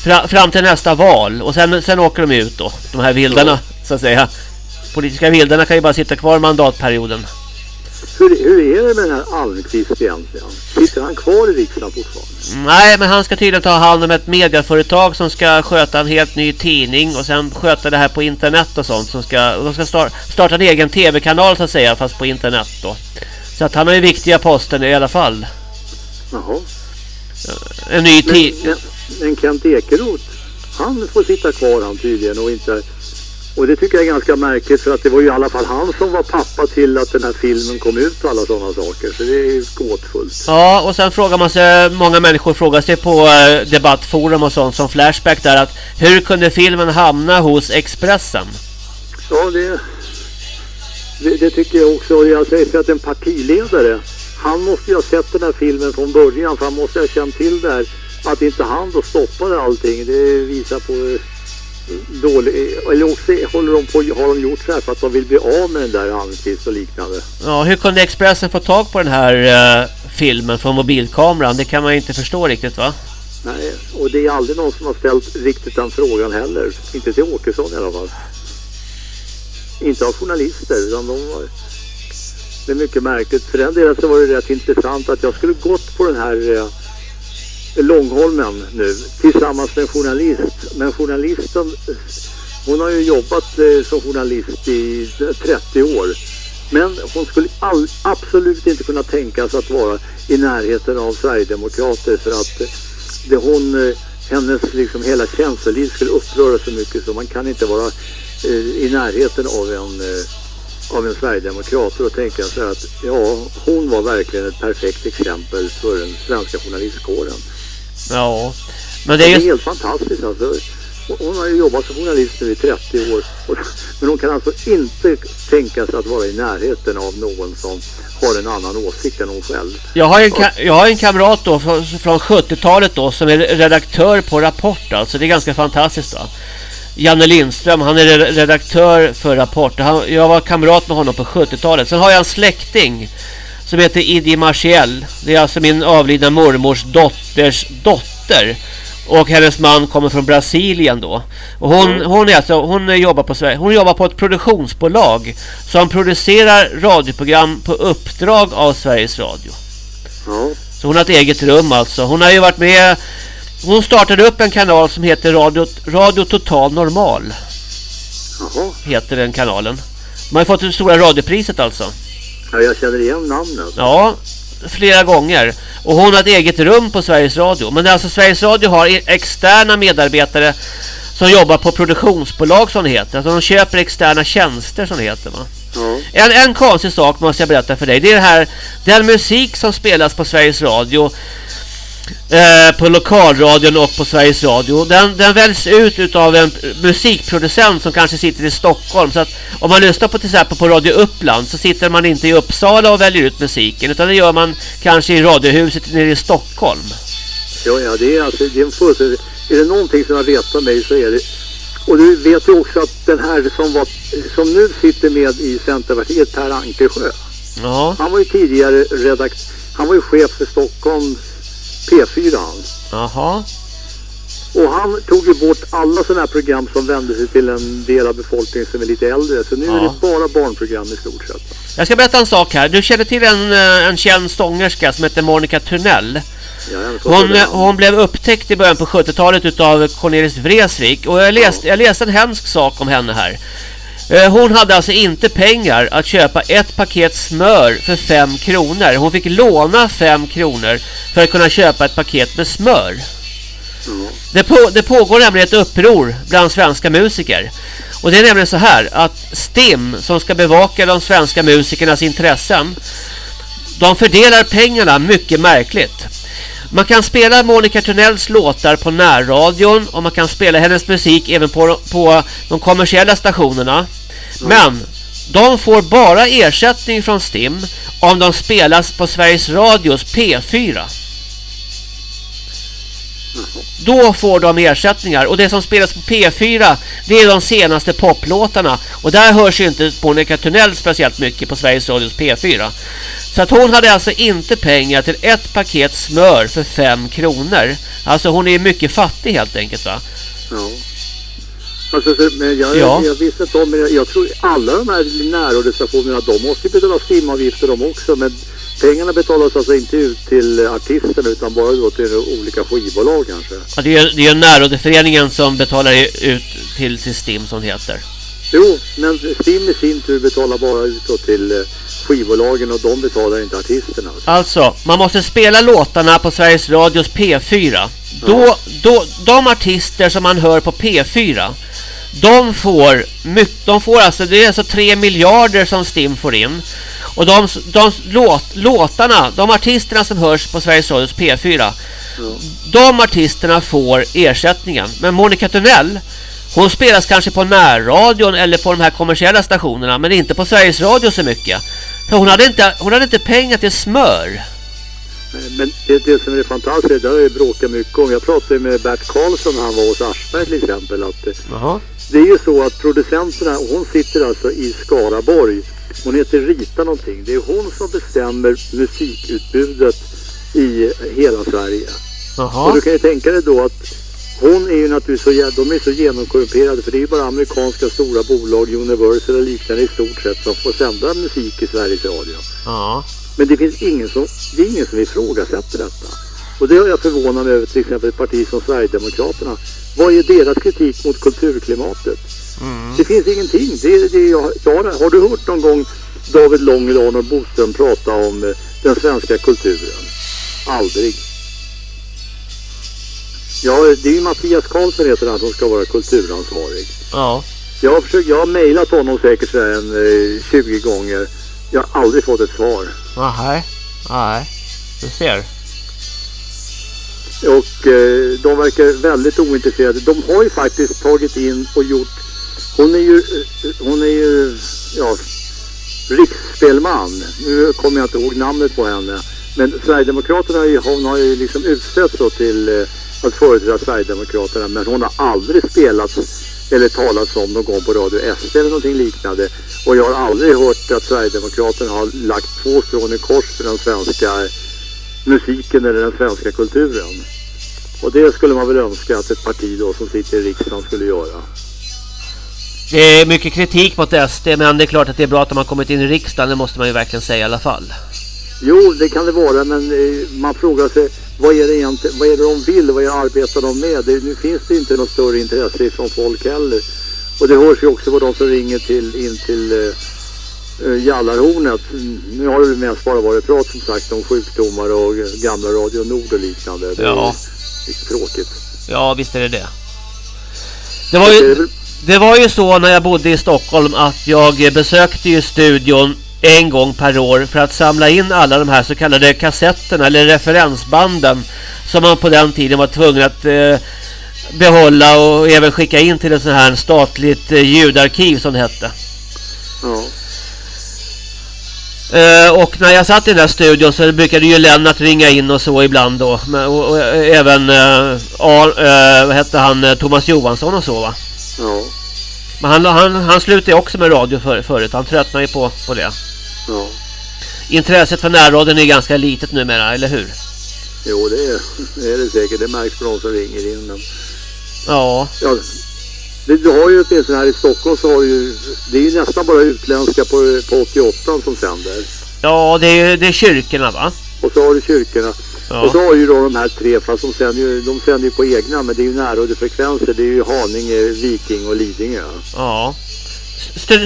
Fra, fram till nästa val och sen, sen åker de ut då, de här vildarna så att säga. Politiska vildarna kan ju bara sitta kvar mandatperioden. Hur, hur är det med den här Almqvist egentligen? Sitter han kvar i riksdagen fortfarande? Nej, men han ska tydligen ta hand om ett mediaföretag som ska sköta en helt ny tidning och sen sköta det här på internet och sånt. Som ska, och de ska star, starta en egen tv-kanal så att säga, fast på internet då. Så att han har ju viktiga posten i alla fall. Jaha. En ny Men, tid... men, men Kent Ekeroth, han får sitta kvar han tydligen och inte... Och det tycker jag är ganska märkligt för att det var ju i alla fall han som var pappa till att den här filmen kom ut och alla sådana saker. Så det är ju gåtfullt. Ja, och sen frågar man sig, många människor frågar sig på eh, debattforum och sånt som Flashback där att hur kunde filmen hamna hos Expressen? Ja, det, det, det tycker jag också. Jag säger att en partiledare, han måste ju ha sett den här filmen från början för han måste ha känt till det här. Att inte han då stoppade allting, det visar på dålig... Eller också håller de på, har de gjort så här för att de vill bli av med den där Almqvist och liknande. Ja, hur kunde Expressen få tag på den här eh, filmen från mobilkameran? Det kan man ju inte förstå riktigt va? Nej, och det är aldrig någon som har ställt riktigt den frågan heller. Inte till Åkesson i alla fall. Inte av journalister, utan de var... Det är mycket märkligt. För den delen så var det rätt intressant att jag skulle gått på den här eh, Långholmen nu tillsammans med en journalist. Men journalisten, hon har ju jobbat eh, som journalist i 30 år. Men hon skulle all, absolut inte kunna tänka sig att vara i närheten av Sverigedemokrater för att eh, det hon, eh, hennes liksom hela känsloliv skulle uppröra så mycket så man kan inte vara i närheten av en, av en Sverigedemokrat och då sig jag så här att ja, hon var verkligen ett perfekt exempel för den svenska journalistkåren. Ja. Men det Det är är ju... helt fantastiskt alltså. Hon har ju jobbat som journalist nu i 30 år. Men hon kan alltså inte tänka sig att vara i närheten av någon som har en annan åsikt än hon själv. Jag har, en jag har en kamrat då från, från 70-talet då som är redaktör på Rapport alltså. Det är ganska fantastiskt va. Janne Lindström, han är re- redaktör för Rapport. Han, jag var kamrat med honom på 70-talet. Sen har jag en släkting som heter Idi Marciel. Det är alltså min avlidna mormors dotters dotter. Och hennes man kommer från Brasilien då. Och hon, hon, är alltså, hon jobbar på Sverige. Hon jobbar på ett produktionsbolag som producerar radioprogram på uppdrag av Sveriges Radio. Ja, Så hon har ett eget rum alltså. Hon har ju varit med hon startade upp en kanal som heter Radio, Radio Total Normal. Jaha. Heter den kanalen. De har fått det stora radiopriset alltså. Ja, jag känner igen namnet. Ja, flera gånger. Och hon har ett eget rum på Sveriges Radio. Men alltså Sveriges Radio har e- externa medarbetare som jobbar på produktionsbolag som det heter. Alltså de köper externa tjänster som det heter va. Ja. En, en konstig sak måste jag berätta för dig. Det är det här, den musik som spelas på Sveriges Radio eh, på lokalradion och på Sveriges Radio. Den, den väljs ut utav en musikproducent som kanske sitter i Stockholm. Så att om man lyssnar på till exempel på Radio Uppland så sitter man inte i Uppsala och väljer ut musiken. Utan det gör man kanske i radiohuset nere i Stockholm. Ja, ja, det är alltså det är en fullständig... Är det någonting som har retat mig så är det... Och du vet ju också att den här som, var, som nu sitter med i Centerpartiet, Per Ankersjö. Ja, Han var ju tidigare redakt... Han var ju chef för Stockholms P4 han. jaha. Och han tog ju bort alla sådana här program som vände sig till en del av befolkningen som är lite äldre. Så nu är Ja. det bara barnprogram i stort sett. Jag ska berätta en sak här. Du känner till en, eh, en känd sångerska som heter Monica Tunnell. Ja, Hon, eh, hon blev upptäckt i början på 70-talet utav Cornelis Vreeswijk och jag läste, jag läste en hemsk sak om henne här. Eh, hon hade alltså inte pengar att köpa ett paket smör för 5 kronor. Hon fick låna 5 kronor för att kunna köpa ett paket med smör. Det, på, det pågår nämligen ett uppror bland svenska musiker. Och det är nämligen så här att STIM som ska bevaka de svenska musikernas intressen de fördelar pengarna mycket märkligt. Man kan spela Monica Törnells låtar på närradion och man kan spela hennes musik även på, på de kommersiella stationerna. Men de får bara ersättning från STIM om de spelas på Sveriges Radios P4. Då får de ersättningar och det som spelas på P4 det är de senaste poplåtarna och där hörs ju inte Monica Tunnell speciellt mycket på Sveriges Radios P4. Så att hon hade alltså inte pengar till ett paket smör för 5 kronor. Alltså hon är mycket fattig helt enkelt va? Ja. Alltså, så, men jag, Ja. jag visste inte om, men jag, jag tror alla de här närradiostationerna, de måste ju betala STIM-avgifter de också. Men pengarna betalas alltså inte ut till artisterna utan bara då till olika skivbolag kanske. Ja, det är det är närradioföreningen som betalar ut till, till STIM som det heter. Jo, men STIM i sin tur betalar bara ut till eh, skivbolagen och de betalar inte artisterna. Alltså, man måste spela låtarna på Sveriges Radios P4. Då, då, de artister som man hör på P4, de får, mycket, de får alltså, det är alltså 3 miljarder som STIM får in. Och de, de låt, låtarna, de artisterna som hörs på Sveriges Radios P4, de artisterna får ersättningen. Men Monica Tunnell, hon spelas kanske på närradion eller på de här kommersiella stationerna, men inte på Sveriges Radio så mycket. För hon hade inte, hon hade inte pengar till smör. Men- Men det, det som är fantastiskt, det har jag ju bråkat mycket om. Jag pratade med Bert Karlsson när han var hos Aschberg till exempel. Att, eh. Det är ju så att producenterna, hon sitter alltså i Skaraborg. Hon heter Rita någonting. Det är hon som bestämmer musikutbudet i hela Sverige. Och Jaha. du kan ju tänka dig då att hon är ju naturligtvis så, jä- de är så genomkorrumperade för det är ju bara amerikanska stora bolag, Universal och liknande i stort sett som får sända musik i Sveriges Radio. Ja. Men det finns ingen som, det är ingen som ifrågasätter detta. Och det har jag förvånat mig över till exempel ett parti som Sverigedemokraterna. Vad är deras kritik mot kulturklimatet? Mm. Det finns ingenting. Det, det, jag, jag har, har du hört någon gång David Lång eller Arnold Boström prata om eh, den svenska kulturen? Aldrig. Ja, det är ju Mattias Karlsson heter han som ska vara kulturansvarig. Ja. Jag har, försökt, jag har mejlat honom säkert så här en eh, 20 gånger. Jag har aldrig fått ett svar. Nej. Nej. Du ser. Och eh, de verkar väldigt ointresserade. De har ju faktiskt tagit in och gjort... Hon är ju, eh, hon är ju ja, riksspelman. Nu kommer jag inte ihåg namnet på henne. Men Sverigedemokraterna hon har ju liksom utsett så till eh, att företräda Sverigedemokraterna. Men hon har aldrig spelat eller talat om någon gång på Radio SD eller någonting liknande. Och jag har aldrig hört att Sverigedemokraterna har lagt två strån i kors för den svenska musiken eller den svenska kulturen. Och det skulle man väl önska att ett parti då som sitter i riksdagen skulle göra. Det är mycket kritik mot SD men det är klart att det är bra att de har kommit in i riksdagen. Det måste man ju verkligen säga i alla fall. Jo, det kan det vara, men eh, man frågar sig, vad är det egentligen, vad är det de vill, vad arbetar de med? Det, nu finns det inte något större intresse från folk heller. Och det hörs ju också på de som ringer till, in till uh, Jallarhornet. Nu har det mest bara varit prat som sagt om sjukdomar och gamla Radio Nord och liknande. Det ja. är lite tråkigt. Ja, visst är det det. Det var ju... Det var ju så när jag bodde i Stockholm att jag besökte ju studion en gång per år för att samla in alla de här så kallade kassetterna eller referensbanden som man på den tiden var tvungen att eh, behålla och även skicka in till ett sånt här statligt eh, ljudarkiv som det hette. Ja. Eh, och när jag satt i den där studion så brukade ju Lennart ringa in och så ibland då. Men, och, och, även eh, eh, vad hette han, eh, Thomas Johansson och så va? Ja. Men han, han, han slutade också med radio för, förut. Han tröttnade ju på, på det. Ja. Intresset för närradion är ganska litet numera, eller hur? Jo, det är det, är det säkert. Det märks på de som ringer in. Men... Ja. ja det, du har ju åtminstone här i Stockholm så har ju... Det är ju nästan bara utländska på, på 88 som sänder. Ja, det är, det är kyrkorna va? Och så har du kyrkorna. Ja. Och så har ju då de här tre, fast de sänder ju, de sänder ju på egna, men det är ju närradiofrekvenser. Det är ju Haninge, Viking och Lidingö. Ja.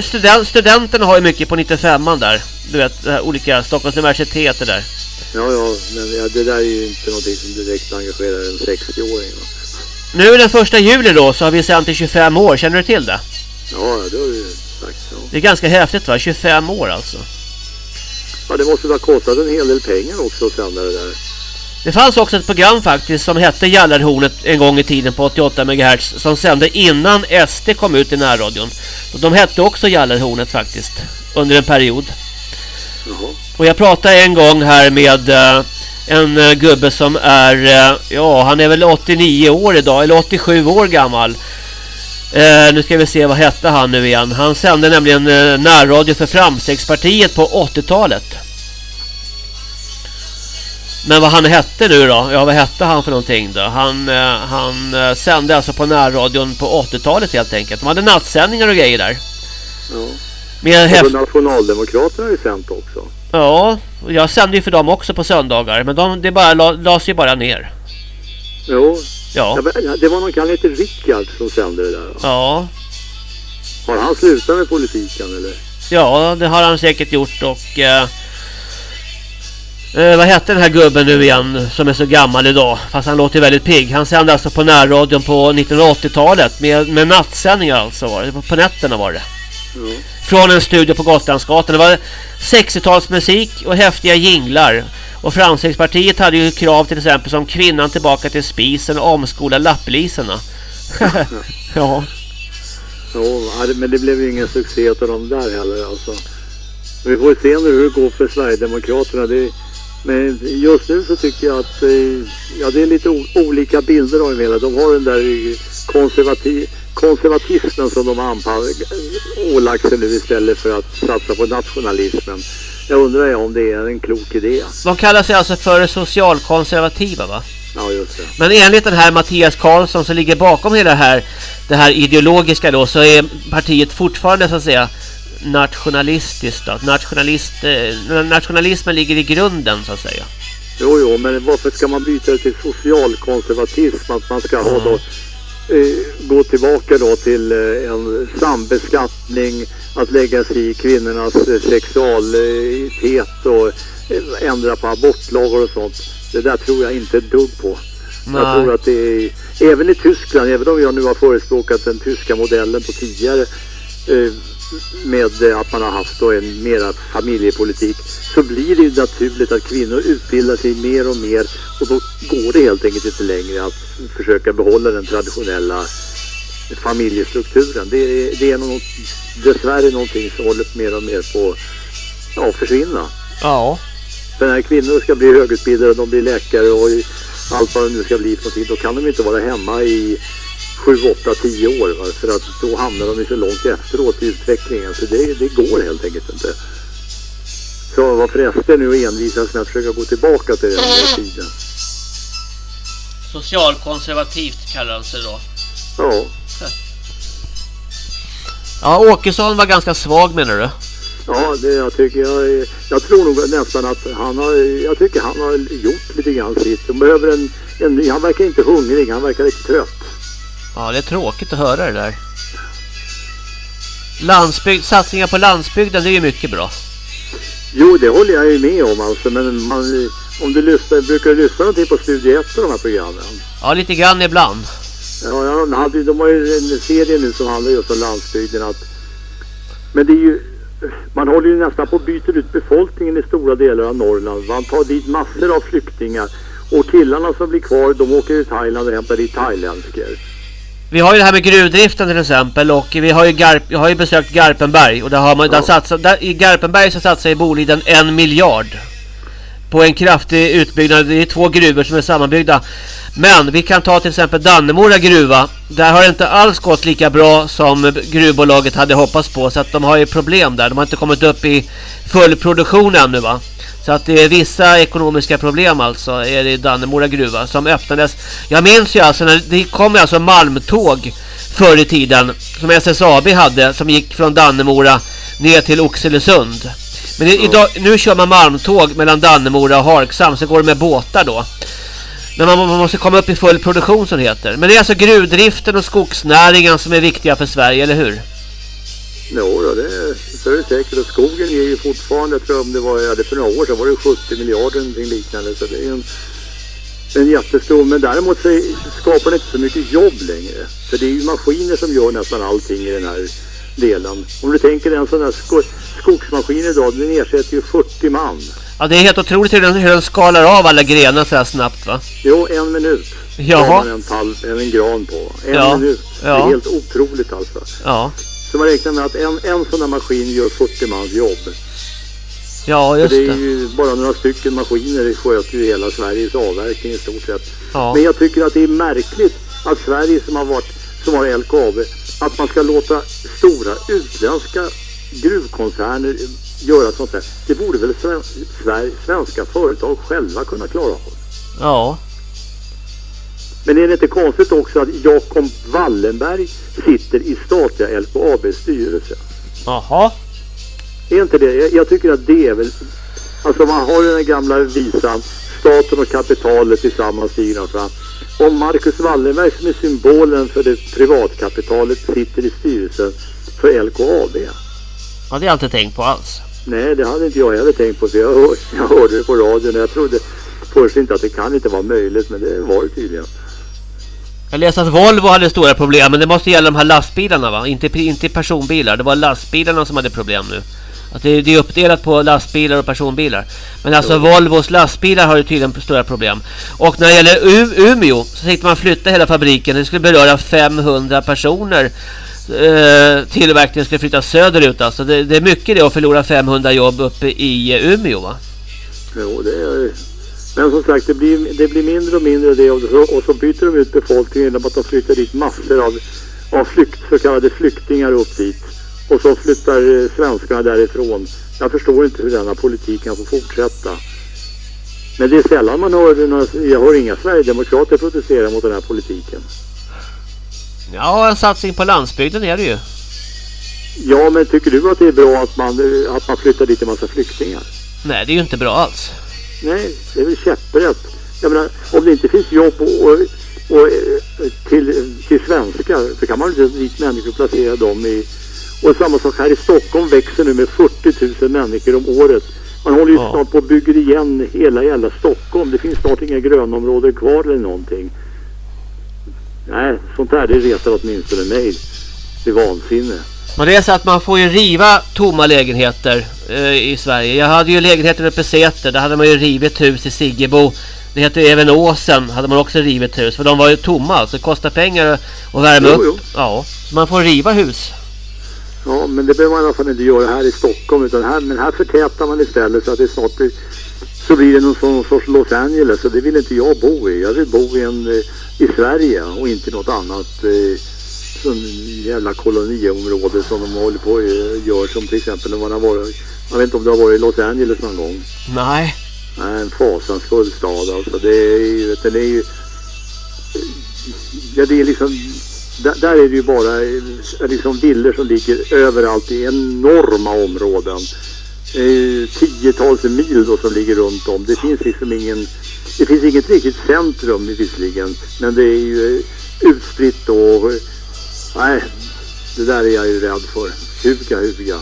Student, studenterna har ju mycket på 95an där. Du vet, olika Stockholms universitet där. Ja, ja, men ja, det där är ju inte någonting som direkt engagerar en 60-åring. Nu är den första juli då så har vi sänt i 25 år. Känner du till det? Ja, det har du sagt. Ja. Det är ganska häftigt va? 25 år alltså. Ja, det måste ha kostat en hel del pengar också att sända det där. Det fanns också ett program faktiskt som hette Jallarhornet en gång i tiden på 88 MHz som sände innan SD kom ut i närradion. Och de hette också Jallarhornet faktiskt under en period. Och jag pratade en gång här med uh, en uh, gubbe som är, uh, ja han är väl 89 år idag, eller 87 år gammal. nu ska vi se, vad hette han nu igen? Han sände nämligen närradio för Framstegspartiet på 80-talet. Men vad han hette nu då? Ja, vad hette han för någonting då? Han, eh, han eh, sände alltså på närradion på 80-talet helt enkelt. De hade nattsändningar och grejer där. Ja. Med häft... Nationaldemokraterna har ju sänt också. Ja, jag sände ju för dem också på söndagar. Men de, det bara lades ju bara ner. Jo. Ja. ja det var någon kan heter Rickard som sände det där. Ja. Har han slutat med politiken eller? Ja, det har han säkert gjort och... Eh, Eh, vad hette den här gubben nu igen som är så gammal idag? Fast han låter väldigt pigg. Han sände alltså på närradion på 1980-talet med, med nattsändningar alltså var det. På nätterna var det. Mm. Från en studio på Gotlandsgatan. Det var 60-talsmusik och häftiga jinglar. Och Framstegspartiet hade ju krav till exempel som kvinnan tillbaka till spisen och omskola lappliserna. ja. Ja, men det blev ju ingen succé av de där heller alltså. Vi får se nu hur det går för Sverigedemokraterna. Det men just nu så tycker jag att eh, ja, det är lite olika bilder av hela. De har den där konservativ konservatismen som de har ålagt sig nu istället för att satsa på nationalismen. Jag undrar om det är en klok idé. De kallar sig alltså för socialkonservativa va? Ja, just det. Men enligt den här Mattias Karlsson som ligger bakom hela det här, det här ideologiska då så är partiet fortfarande så att säga nationalistiskt då? Nationalist, eh, nationalismen ligger i grunden så att säga. Jo, jo, men varför ska man byta det till socialkonservatism? Att man ska mm. ha då, eh, gå tillbaka då till eh, en sambeskattning, att lägga sig i kvinnornas eh, sexualitet och eh, ändra på abortlagar och sånt. Det där tror jag inte ett dugg på. Nej. Jag tror att det är, även i Tyskland, även om jag nu har förespråkat den tyska modellen på tidigare eh, med att man har haft då en mera familjepolitik så blir det ju naturligt att kvinnor utbildar sig mer och mer och då går det helt enkelt inte längre att försöka behålla den traditionella familjestrukturen. Det är, det är något, dessvärre någonting som håller mer och mer på ja, att försvinna. Ja. För när kvinnor ska bli högutbildade, de blir läkare och allt vad det nu ska bli för någonting, då kan de inte vara hemma i 7, 8, 10 år. Va? För att då hamnar de ju så långt efteråt i utvecklingen. Så det, det går helt enkelt inte. Så varför SD nu envisas med att försöka gå tillbaka till den här tiden. Socialkonservativt kallar sig då. Ja. Ja, Åkesson var ganska svag menar du? Ja, det, jag tycker jag, jag tror nog nästan att han har, jag tycker han har gjort lite grann sitt. De behöver en, en ny, han verkar inte hungrig, han verkar lite trött. Ja, det är tråkigt att höra det där. Landsbygd, satsningar på landsbygden, det är ju mycket bra. Jo, det håller jag ju med om alltså, men man, om du lyssnar, brukar du lyssna någonting på Studie 1 de här programmen? Ja, lite grann ibland. Ja, ja de, hade, de har ju en serie nu som handlar just om landsbygden att men det är ju man håller ju nästan på att byta ut befolkningen i stora delar av Norrland. Man tar dit massor av flyktingar och killarna som blir kvar de åker till Thailand och hämtar dit thailändskor. Vi har ju det här med gruvdriften till exempel och vi har ju, Garp, jag har ju besökt Garpenberg och där har man, ja. där satsat, där, i Garpenberg så satsar ju Boliden en miljard på en kraftig utbyggnad. Det är två gruvor som är sammanbyggda. Men vi kan ta till exempel Dannemora gruva. Där har det inte alls gått lika bra som gruvbolaget hade hoppats på. Så att de har ju problem där. De har inte kommit upp i full produktion ännu va. Så att det är vissa ekonomiska problem alltså är det i Dannemora gruva som öppnades. Jag minns ju alltså när det kom alltså malmtåg förr i tiden som SSAB hade som gick från Dannemora ner till Oxelösund. Men i, idag, nu kör man malmtåg mellan Dannemora och Harksam så går det med båtar då. Men man, man, måste komma upp i full produktion som det heter. Men det är alltså gruvdriften och skogsnäringen som är viktiga för Sverige, eller hur? Jo, det, så är det säkert. Och skogen är ju fortfarande, jag tror om det var, ja, det för några år sedan var det 70 miljarder någonting liknande. Så det är en, en jättestor, men däremot så skapar det inte så mycket jobb längre. För det är ju maskiner som gör nästan allting i den här delen. Om du tänker en sån här sko skogsmaskin idag, den ersätter ju 40 man. Ja, det är helt otroligt hur den, hur den skalar av alla grenar så här snabbt va? Jo, en minut. Jaha. En, tall, en gran på. En ja. minut. Ja. Det är helt otroligt alltså. Ja. Så man räknar med att en, en sån här maskin gör 40 mans jobb. Ja, just det. det är ju bara några stycken maskiner sköter ju hela Sveriges avverkning i stort sett. Ja. Men jag tycker att det är märkligt att Sverige som har varit, som har LKAB, att man ska låta stora utländska gruvkoncerner göra sånt här. Det borde väl svenska företag själva kunna klara av? Ja. Men är det inte konstigt också att Jakob Wallenberg sitter i statliga LKABs styrelse? Jaha. Är inte det? Jag, tycker att det är väl... Alltså man har den gamla visan staten och kapitalet tillsammans stiger fram. Om Marcus Wallenberg som är symbolen för det privatkapitalet sitter i styrelsen för LKAB. Ja, det har jag inte tänkt på alls. Nej, det hade inte jag heller tänkt på. För jag, hör, jag hörde det på radion och jag trodde först inte att det kan inte vara möjligt, men det var det tydligen. Jag läste att Volvo hade stora problem, men det måste gälla de här lastbilarna va? Inte, inte personbilar, det var lastbilarna som hade problem nu. Att det, det är uppdelat på lastbilar och personbilar. Men alltså jo. Volvos lastbilar har ju tydligen stora problem. Och när det gäller U Umeå så tänkte man flytta hela fabriken. Det skulle beröra 500 personer eh, tillverkningen skulle flytta söderut. Alltså det, det, är mycket det att förlora 500 jobb uppe i Umeå va? Jo, det är Men som sagt, det blir, det blir mindre och mindre det och så, och så byter de ut befolkningen genom att de flyttar dit massor av, av flykt, så kallade flyktingar upp dit. Och så flyttar eh, svenskarna därifrån. Jag förstår inte hur denna politik kan få fortsätta. Men det är sällan man hör, jag hör inga Sverigedemokrater protestera mot den här politiken. Ja, en satsning på landsbygden är det ju. Ja, men tycker du att det är bra att man, att man flyttar dit en massa flyktingar? Nej, det är ju inte bra alls. Nej, det är väl käpprätt. Jag menar, om det inte finns jobb och, och, och till, till svenskar så kan man inte dit människor placera dem i... Och samma sak här i Stockholm växer nu med 40 000 människor om året. Man håller ju ja. snart på att bygga igen hela jävla Stockholm. Det finns snart inga grönområden kvar eller någonting. Nej, sånt här det retar åtminstone mig. Det är vansinne. Men det är så att man får ju riva tomma lägenheter eh, i Sverige. Jag hade ju lägenheter uppe i Säter. Där hade man ju rivit hus i Siggebo. Det heter även Åsen. Hade man också rivit hus. För de var ju tomma. Så det kostar pengar att värma jo, upp. Jo. Ja, så man får riva hus. Ja, men det behöver man i alla fall inte göra här i Stockholm. Utan här, men här förtätar man istället så att det snart blir, så blir det någon, någon sorts Los Angeles. Och det vill inte jag bo i. Jag vill bo i en eh, i Sverige och inte något annat eh, sån jävla koloniområde som de håller på och gör som till exempel när man har varit, jag vet inte om du har varit i Los Angeles någon gång? Nej. Nej, en fasansfull stad alltså. Det är ju, den är ju, ja det är liksom, där, där är det ju bara eh, liksom villor som ligger överallt i enorma områden. Eh, tiotals mil då som ligger runt om. Det finns liksom ingen, det finns inget riktigt centrum visserligen. Men det är ju eh, utspritt och nej, det där är jag ju rädd för. Huga, huga.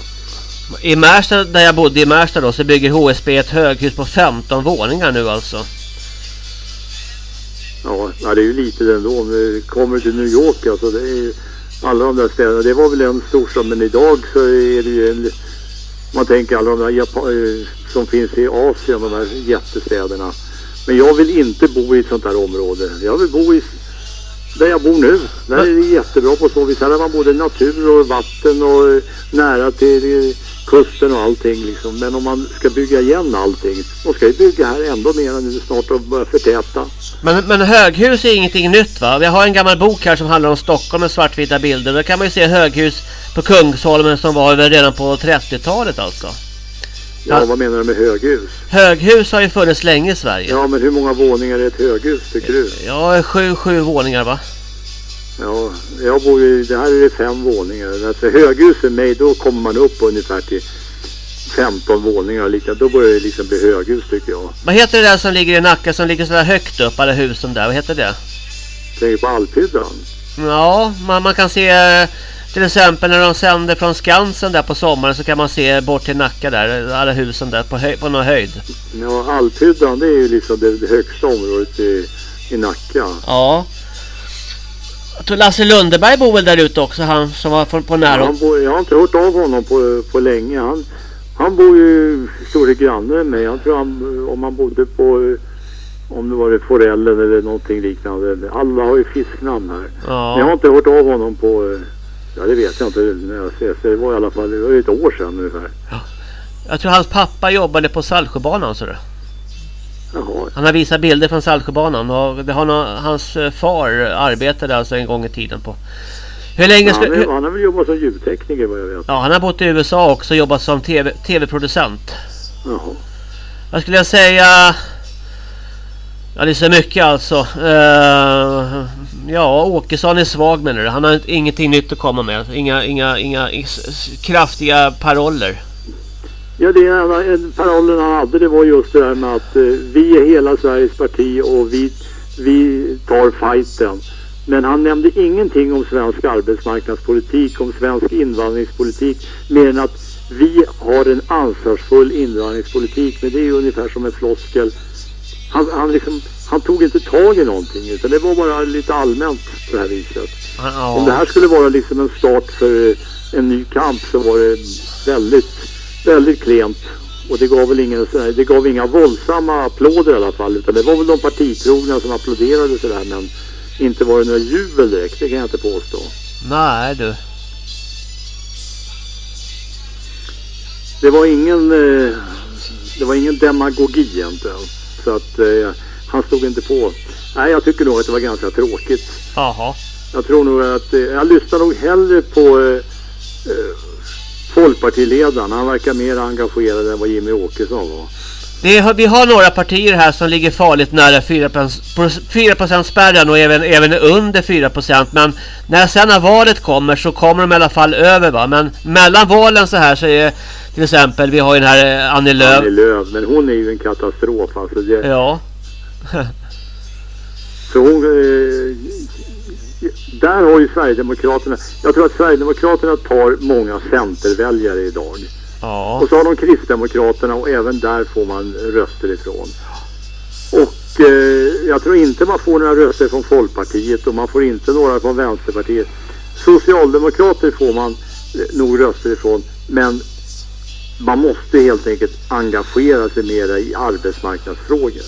I Märsta, där jag bodde i Märsta då, så bygger HSB ett höghus på 15 våningar nu alltså. Ja, det är ju lite ändå. Kommer du till New York alltså, det är alla de där städerna. Det var väl en storstad, men idag så är det ju en... Man tänker alla de där Japan, eh, som finns i Asien, de här jättestäderna. Men jag vill inte bo i ett sånt här område. Jag vill bo i där jag bor nu. Där är det jättebra på så vis. Här har man både natur och vatten och eh, nära till eh, kusten och allting liksom. Men om man ska bygga igen allting. De ska ju bygga här ändå mer nu snart och börja förtäta. Men, men höghus är ingenting nytt va? Vi har en gammal bok här som handlar om Stockholm med svartvita bilder. Där kan man ju se höghus på Kungsholmen som var redan på 30-talet alltså. Ja, ja, vad menar du med höghus? Höghus har ju funnits länge i Sverige. Ja, men hur många våningar är ett höghus tycker du? Ja, sju, sju våningar va? Ja, jag bor ju, det här är det fem våningar. Alltså höghus för mig, då kommer man upp ungefär till 15 våningar. Då börjar det liksom bli höghus tycker jag. Vad heter det där som ligger i Nacka som ligger sådär högt upp, alla husen där? Vad heter det? Tänker på Alphyddan? Ja, man, man kan se till exempel när de sänder från Skansen där på sommaren så kan man se bort till Nacka där, alla husen där på, höj, på någon höjd. Ja, Alphyddan det är ju liksom det, det högsta området i, i Nacka. Ja. Jag tror Lasse Lundeberg bor väl där ute också, han som var på, nära. Ja, jag har inte hört av honom på, på länge. Han, han bor ju stora granne med mig. Jag tror han, om han bodde på om det var det Forellen eller någonting liknande. Alla har ju fisknamn här. Ja. Men jag har inte hört av honom på Ja det vet jag inte när jag ses. Det var i alla fall det var ett år sedan ungefär. Ja. Jag tror hans pappa jobbade på Saltsjöbanan så. Jaha. Han har visat bilder från Saltsjöbanan och det har nog, hans eh, far arbetade alltså en gång i tiden på. Hur länge ja, ska, hur, han har väl jobbat som ljudtekniker vad jag vet. Ja han har bott i USA också och jobbat som tv-producent. TV Jaha. Vad skulle jag säga? Ja det är så mycket alltså. Uh, ja Åkesson är svag menar du. Han har ingenting nytt att komma med. Inga, inga, inga kraftiga paroller. Ja det är, parollen han hade det var just det där med att uh, vi är hela Sveriges parti och vi, vi tar fighten. Men han nämnde ingenting om svensk arbetsmarknadspolitik, om svensk invandringspolitik mer än att vi har en ansvarsfull invandringspolitik. Men det är ju ungefär som en floskel han, han, liksom, han tog inte tag i någonting utan det var bara lite allmänt på det här viset. Ja. Om det här skulle vara liksom en start för en ny kamp så var det väldigt, väldigt klent. Och det gav väl ingen, det gav inga våldsamma applåder i alla fall utan det var väl de partitrogna som applåderade sådär men inte var det några jubel direkt, det kan jag inte påstå. Nej du. Det var ingen, eh, det var ingen demagogi egentligen. Så att eh, han stod inte på. Nej, jag tycker nog att det var ganska tråkigt. Jaha. Jag tror nog att, eh, jag lyssnar nog hellre på eh, eh, Folkpartiledaren. Han verkar mer engagerad än vad Jimmy Åkesson var. Är, vi har några partier här som ligger farligt nära 4%, spärren och även, även under 4%. Men när sen när valet kommer så kommer de i alla fall över va. Men mellan valen så här så är till exempel, vi har ju den här eh, Annie Lööf. Annie Lööf, men hon är ju en katastrof alltså. Det... Ja. så hon... Eh, där har ju Sverigedemokraterna... Jag tror att Sverigedemokraterna tar många centerväljare idag. Ja. Och så har de Kristdemokraterna och även där får man röster ifrån. Och eh, jag tror inte man får några röster från Folkpartiet och man får inte några från Vänsterpartiet. Socialdemokrater får man eh, nog röster ifrån men man måste helt enkelt engagera sig mera i arbetsmarknadsfrågor.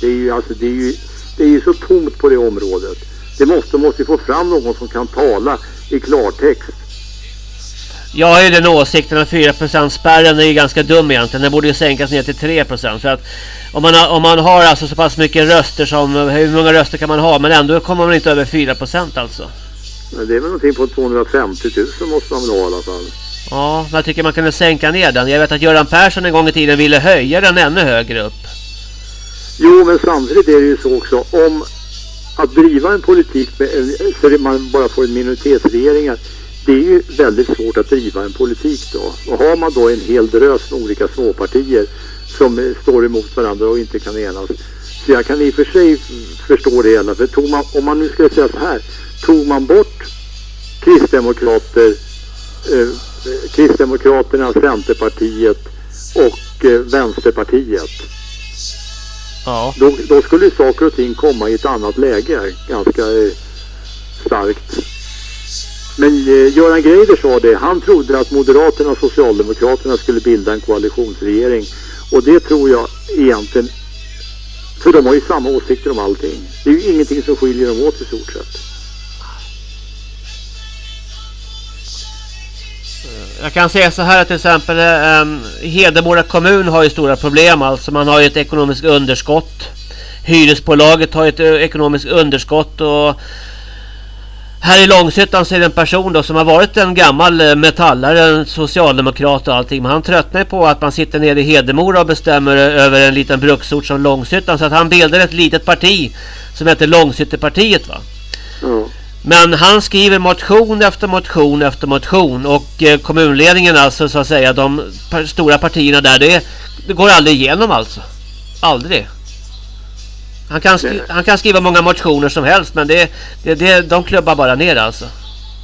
Det är ju, alltså, det är ju, det är ju så tomt på det området. Det måste, måste få fram någon som kan tala i klartext. Jag har ju den åsikten att 4% spärren är ju ganska dum egentligen. Den borde ju sänkas ner till 3%. För att om man, har, om man har alltså så pass mycket röster som... Hur många röster kan man ha? Men ändå kommer man inte över 4% alltså. Det är väl någonting på 250 000 måste man väl ha i alla fall. Ja, jag tycker man kunde sänka ner den. Jag vet att Göran Persson en gång i tiden ville höja den ännu högre upp. Jo, men samtidigt är det ju så också. Om att driva en politik med, så att man bara får en minoritetsregeringar det är ju väldigt svårt att driva en politik då. Och har man då en hel drös med olika småpartier som står emot varandra och inte kan enas. Så jag kan i och för sig förstå det hela. För tog man, om man nu skulle säga så här, tog man bort Kristdemokrater, eh, Kristdemokraterna, Centerpartiet och eh, Vänsterpartiet. Ja. Då, då skulle saker och ting komma i ett annat läge ganska eh, starkt. Men eh, Göran Greider sa det, han trodde att Moderaterna och Socialdemokraterna skulle bilda en koalitionsregering. Och det tror jag egentligen, för de har ju samma åsikter om allting. Det är ju ingenting som skiljer dem åt i stort sett. Eh, jag kan säga så här till exempel um, Hedemora kommun har ju stora problem alltså. Man har ju ett ekonomiskt underskott. Hyresbolaget har ju ett eh, ekonomiskt underskott och här i Långshyttan så är det en person då som har varit en gammal eh, metallare, en socialdemokrat och allting. Men han tröttnar på att man sitter nere i Hedemora och bestämmer över en liten bruksort som Långshyttan. Så att han bildar ett litet parti som heter Långshyttepartiet va. Mm. Men han skriver motion efter motion efter motion. Och eh, kommunledningen alltså så att säga, de stora partierna där, det, det går aldrig igenom alltså. Aldrig. Han kan, han kan skriva många motioner som helst men det, det, det, de klubbar bara ner alltså.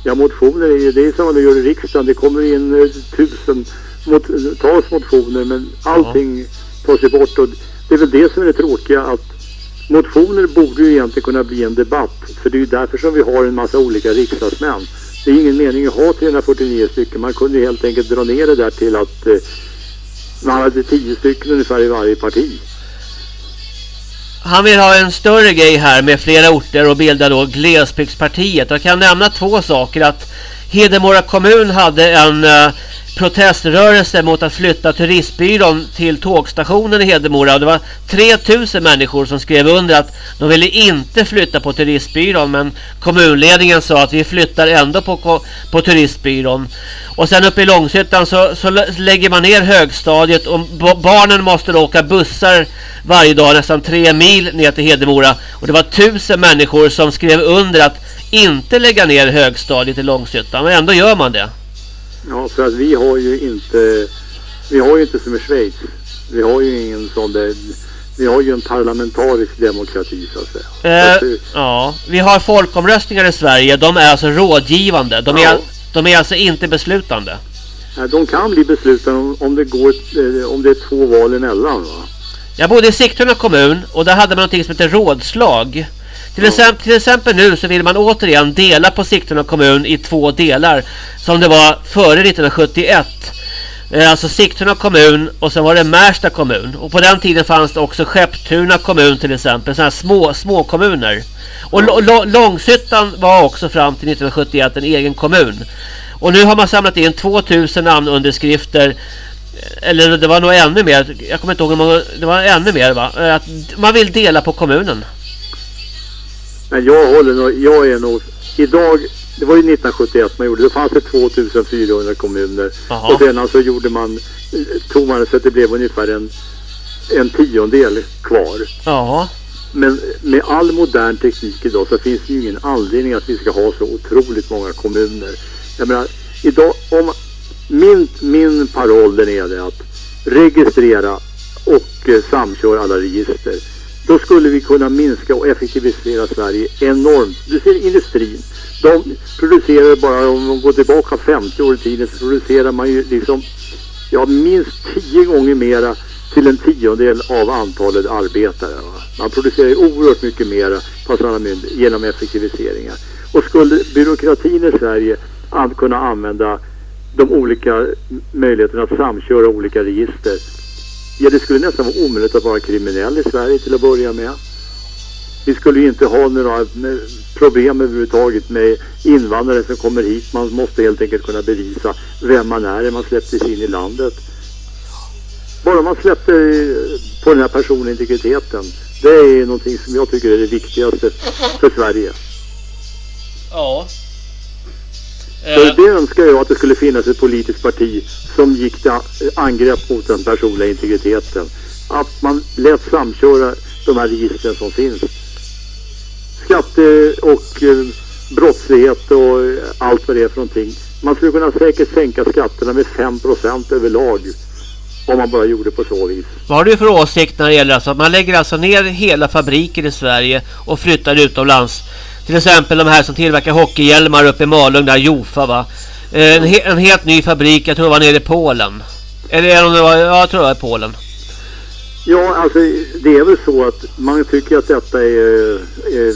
Ja motioner är ju det är som man gör i riksdagen. Det kommer in eh, tusen mot, tas motioner men allting ja. tas ju bort. Och det är väl det som är det tråkiga att motioner borde ju egentligen kunna bli en debatt. För det är ju därför som vi har en massa olika riksdagsmän. Det är ingen mening att ha 349 stycken. Man kunde helt enkelt dra ner det där till att eh, man hade 10 stycken ungefär i varje parti. Han vill ha en större grej här med flera orter och bilda då glesbygdspartiet. Jag kan nämna två saker att Hedemora kommun hade en uh, proteströrelse mot att flytta turistbyrån till tågstationen i Hedemora. Det var 3000 människor som skrev under att de ville inte flytta på turistbyrån men kommunledningen sa att vi flyttar ändå på, på turistbyrån. Och sen uppe i Långshyttan så, så lägger man ner högstadiet och barnen måste då åka bussar varje dag nästan tre mil ner till Hedemora. Och det var 1000 människor som skrev under att inte lägga ner högstadiet i Långshyttan men ändå gör man det. Ja, för att vi har ju inte, vi har ju inte som i Schweiz. Vi har ju ingen sån där, vi har ju en parlamentarisk demokrati så att säga. Eh, så ja, vi har folkomröstningar i Sverige. De är alltså rådgivande. De, ja. är, de är alltså inte beslutande. Nej, de kan bli beslutande om, om, det går, eh, om det är två val emellan va? Jag bodde i Sigtuna kommun och där hade man något som heter rådslag. Till, exempel, till exempel nu så vill man återigen dela på Sigtuna kommun i två delar. Som det var före 1971. Eh, alltså Sigtuna kommun och sen var det Märsta kommun. Och på den tiden fanns det också Skepptuna kommun till exempel. Sådana här små, små kommuner. Och Långshyttan var också fram till 1971 en egen kommun. Och nu har man samlat in 2000 namnunderskrifter eller det var nog ännu mer. Jag kommer inte ihåg hur många. Det var ännu mer va? Eh, att man vill dela på kommunen. Men jag håller nog, jag är nog, idag, det var ju 1971 man gjorde, då fanns det 2400 kommuner. Aha. Och sedan så gjorde man, tog man så att det blev ungefär en, en tiondel kvar. Aha. Men med all modern teknik idag så finns det ju ingen anledning att vi ska ha så otroligt många kommuner. Jag menar, idag, om min, min paroll är det att registrera och eh, samköra alla register. Då skulle vi kunna minska och effektivisera Sverige enormt. Du ser industrin. De producerar bara, om de går tillbaka 50 år i tiden så producerar man ju liksom ja, minst 10 gånger mera till en tiondel av antalet arbetare. Va? Man producerar ju oerhört mycket mera på sådana myndigheter genom effektiviseringar. Och skulle byråkratin i Sverige kunna använda de olika möjligheterna att samköra olika register Ja, det skulle nästan vara omöjligt att vara kriminell i Sverige till att börja med. Vi skulle ju inte ha några problem överhuvudtaget med invandrare som kommer hit. Man måste helt enkelt kunna bevisa vem man är när man släpptes in i landet. Bara man släpper på den här personliga integriteten. Det är någonting som jag tycker är det viktigaste för Sverige. Ja. För det önskar jag att det skulle finnas ett politiskt parti som gick till angrepp mot den personliga integriteten. Att man lät samköra de här registren som finns. Skatte och eh, brottslighet och eh, allt vad det är för någonting. Man skulle kunna säkert sänka skatterna med 5% överlag om man bara gjorde på så vis. Vad har du för åsikt när det gäller alltså att man lägger alltså ner hela fabriker i Sverige och flyttar utomlands? Till exempel de här som tillverkar hockeyhjälmar uppe i Malung där Jofa va? Eh, en, he en, helt ny fabrik, jag tror det var nere i Polen. Eller om det var, ja, jag tror det var i Polen. Ja, alltså det är väl så att man tycker att detta är, eh, är,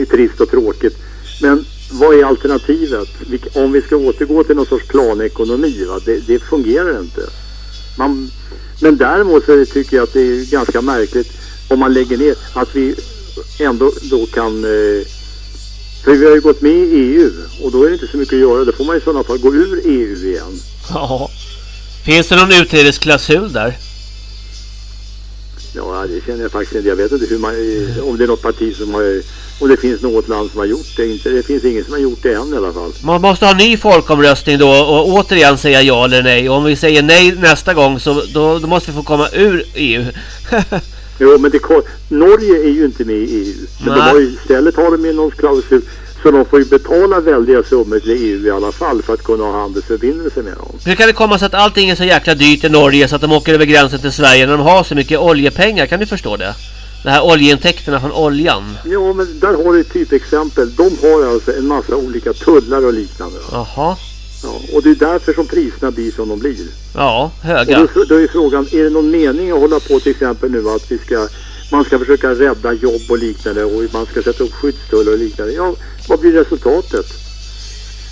är trist och tråkigt. Men vad är alternativet? Om vi ska återgå till någon sorts planekonomi, va? Det, det fungerar inte. Man, men däremot så tycker jag att det är ganska märkligt om man lägger ner att vi ändå då kan eh, för vi har ju gått med i EU och då är det inte så mycket att göra. Då får man i sådana fall gå ur EU igen. Ja. Finns det någon utträdesklausul där? Ja, det känner jag faktiskt inte. Jag vet inte hur man, om det är något parti som har... Om det finns något land som har gjort det. Inte, det finns ingen som har gjort det än i alla fall. Man måste ha ny folkomröstning då och återigen säga ja eller nej. Och om vi säger nej nästa gång så då, då måste vi få komma ur EU. jo, men det, Norge är ju inte med i EU. Men de har ju, istället har de ju någon klausul så de får ju betala väldiga summor till EU i alla fall för att kunna ha handelsförbindelser med dem. Hur kan det komma sig att allting är så jäkla dyrt i Norge så att de åker över gränsen till Sverige när de har så mycket oljepengar? Kan du förstå det? De här oljeintäkterna från oljan. Ja, men där har du ett typexempel. De har alltså en massa olika tullar och liknande. Jaha. Ja, och det är därför som priserna blir som de blir. Ja, höga. Och då, då är frågan, är det någon mening att hålla på till exempel nu att vi ska man ska försöka rädda jobb och liknande och man ska sätta upp skyddstullar och liknande. Ja, vad blir resultatet?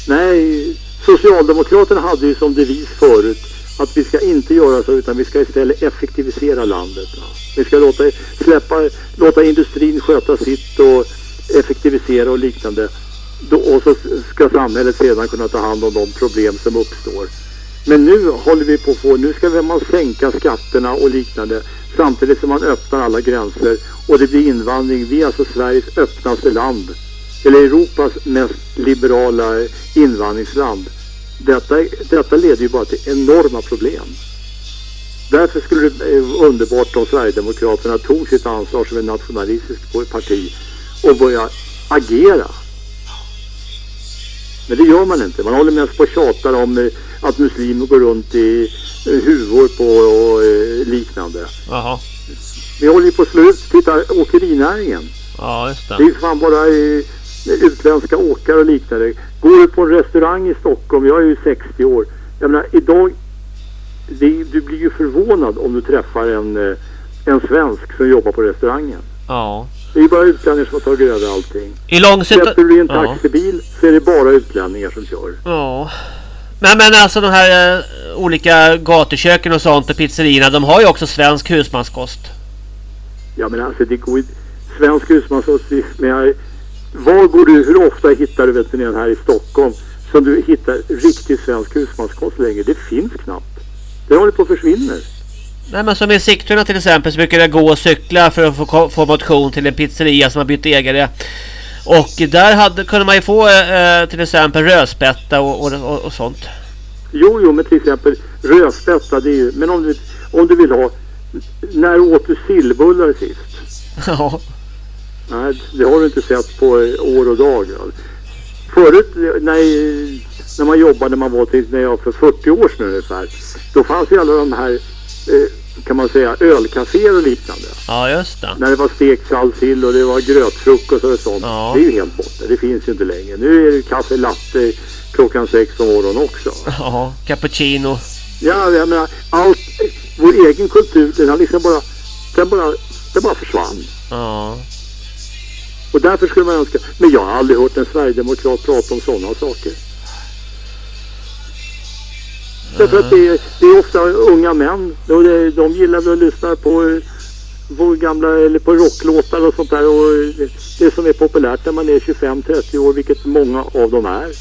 Nej, Socialdemokraterna hade ju som devis förut att vi ska inte göra så utan vi ska istället effektivisera landet. Vi ska låta, släppa, låta industrin sköta sitt och effektivisera och liknande. Då, och så ska samhället sedan kunna ta hand om de problem som uppstår. Men nu håller vi på att få, nu ska man sänka skatterna och liknande samtidigt som man öppnar alla gränser och det blir invandring. Vi är alltså Sveriges öppnaste land eller Europas mest liberala invandringsland. Detta, detta leder ju bara till enorma problem. Därför skulle det vara underbart om Sverigedemokraterna tog sitt ansvar som en nationalistisk parti och började agera. Men det gör man inte. Man håller mest på och tjatar om eh, att muslimer går runt i eh, huvor på och eh, liknande. Jaha. Vi håller ju på slut. Titta, åkerinäringen. Ja, just det. Det är fan bara utländska åkare och liknande. Går du på en restaurang i Stockholm, jag är ju 60 år. Jag menar, idag, det, du blir ju förvånad om du träffar en, en svensk som jobbar på restaurangen. Ja. Det är bara utlänningar som har tagit över allting. I långsiktigt... Sätter du en taxibil ja. så är det bara utlänningar som kör. Ja. Men, men alltså de här eh, olika gatuköken och sånt och pizzerierna, de har ju också svensk husmanskost. Ja men alltså det går ju... Svensk husmanskost, men var går du, hur ofta hittar du veterinären här i Stockholm som du hittar riktig svensk husmanskost längre? Det finns knappt. Det håller på att försvinna. Nej men som i Sigtuna till exempel så brukar jag gå och cykla för att få, få motion till en pizzeria som har bytt ägare. Och där hade, kunde man ju få eh, till exempel rödspätta och, och, och, sånt. Jo, jo, men till exempel rödspätta, det är ju, men om du, om du vill ha, när åt du sillbullar sist? Ja. Nej, det har du inte sett på år och dag. Förut när, när man jobbade, när man var till, när jag för 40 år sedan ungefär, då fanns ju alla de här eh, kan man säga ölcaféer och liknande. Ja, just det. När det var stekt salsill och det var grötfrukost och sånt. Ja. Det är ju helt borta. Det finns ju inte längre. Nu är det kaffe latte klockan sex på morgonen också. Ja, cappuccino. Ja, jag menar, allt, vår egen kultur, den har liksom bara, den bara, den bara försvann. Ja. Och därför skulle man önska, men jag har aldrig hört en Sverigedemokrat prata om sådana saker. Därför att det är, det är ofta unga män De, de gillar väl att lyssna på, eh, vår gamla eller på rocklåtar och sånt där och det som är populärt när man är 25-30 år, vilket många av dem är.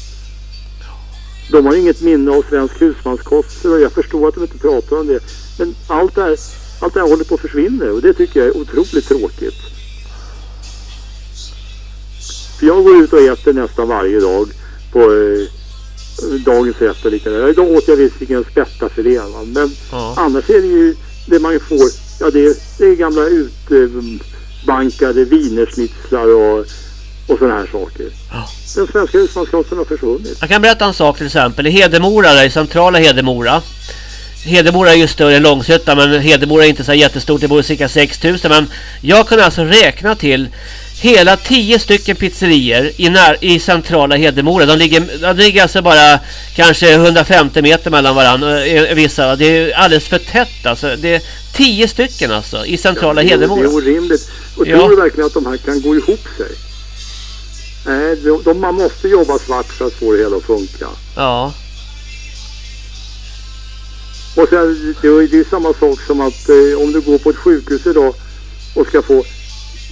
De har inget minne av svensk husmanskost och jag förstår att de inte pratar om det. Men allt det här, allt det här håller på att försvinna och det tycker jag är otroligt tråkigt. För jag går ut och äter nästan varje dag på eh, dagens rätt och liknande. Idag åt jag visserligen spättafilé men ja. annars är det ju det man får, ja det är, det är gamla utbankade wienerschnitzlar och, och sådana här saker. Ja. Den svenska husmanskosten har försvunnit. Jag kan berätta en sak till exempel. I Hedemora, där, i centrala Hedemora. Hedemora är ju större än Långshyttan men Hedemora är inte så jättestort. Det bor cirka 6000 men jag kunde alltså räkna till hela 10 stycken pizzerier i, när, i centrala Hedemora. De ligger, de ligger alltså bara kanske 150 meter mellan varandra. eh, Vissa. Det är alldeles för tätt alltså. Det är 10 stycken alltså i centrala är- Hedemora. Det är orimligt. Och Ja. tror du verkligen att de här kan gå ihop sig? Nej, de, de, man måste jobba svart för att få det hela att funka. Ja. Och sen, det är det är samma sak som att eh, om du går på ett sjukhus idag och ska få...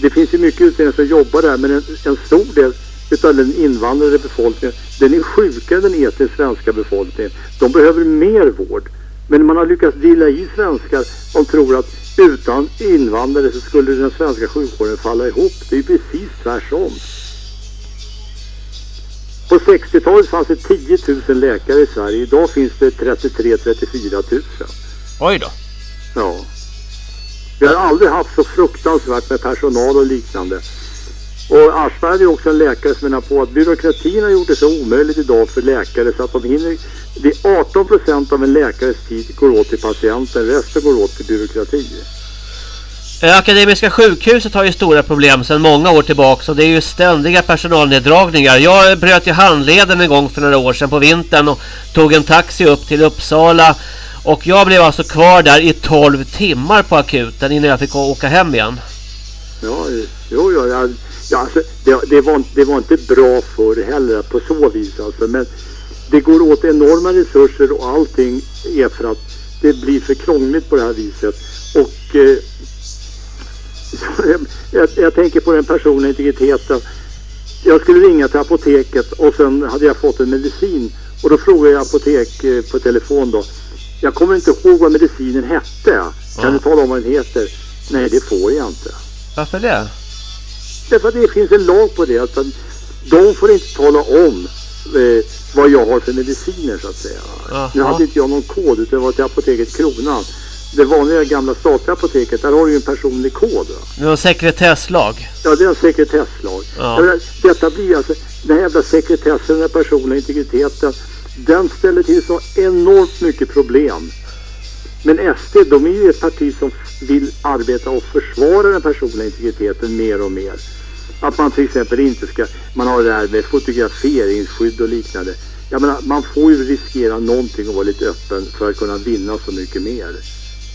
Det finns ju mycket utredningar som jobbar där men en, en stor del utav den invandrade befolkningen den är sjukare än den etniskt svenska befolkningen. De behöver mer vård. Men man har lyckats dela i svenskar som tror att utan invandrare så skulle den svenska sjukvården falla ihop. Det är ju precis tvärtom. På 60-talet fanns det 10 000 läkare i Sverige. Idag finns det 33-34 000. Oj då. Ja. Vi har aldrig haft så fruktansvärt med personal och liknande. Och Aschberg är också en läkare som menar på att byråkratin har gjort det så omöjligt idag för läkare så att de hinner... Det är 18 procent av en läkares tid går åt till patienten, resten går åt till byråkrati. Eh, Akademiska sjukhuset har ju stora problem sedan många år tillbaka och det är ju ständiga personalneddragningar. Jag bröt ju handleden en gång för några år sedan på vintern och tog en taxi upp till Uppsala och jag blev alltså kvar där i 12 timmar på akuten innan jag fick åka hem igen. Ja, jo, jo, ja, ja, ja alltså, det, det, var, inte- det var inte bra förr heller på så vis alltså. Men det går åt enorma resurser och allting är för att det blir för krångligt på det här viset. Och eh, jag, jag tänker på den personliga integriteten. Jag skulle ringa till apoteket och sen hade jag fått en medicin och då frågade jag apotek eh, på telefon då. Jag kommer inte ihåg vad medicinen hette. Kan Ja. du tala om vad den heter? Nej, det får jag inte. Varför det? Därför att det finns en lag på det. Att de får inte tala om eh, vad jag har för mediciner så att säga. Jaha. Nu hade inte jag någon kod utan det var till apoteket Kronan. Det vanliga gamla statliga apoteket, där har du ju en personlig kod. Det var sekretesslag. Ja, det är en sekretesslag. Ja. Detta blir alltså, den här jävla sekretessen, den personliga integriteten, den ställer till så enormt mycket problem. Men SD, de är ju ett parti som vill arbeta och försvara den personliga integriteten mer och mer. Att man till exempel inte ska, man har det här med fotograferingsskydd och liknande. Jag menar, man får ju riskera någonting och vara lite öppen för att kunna vinna så mycket mer.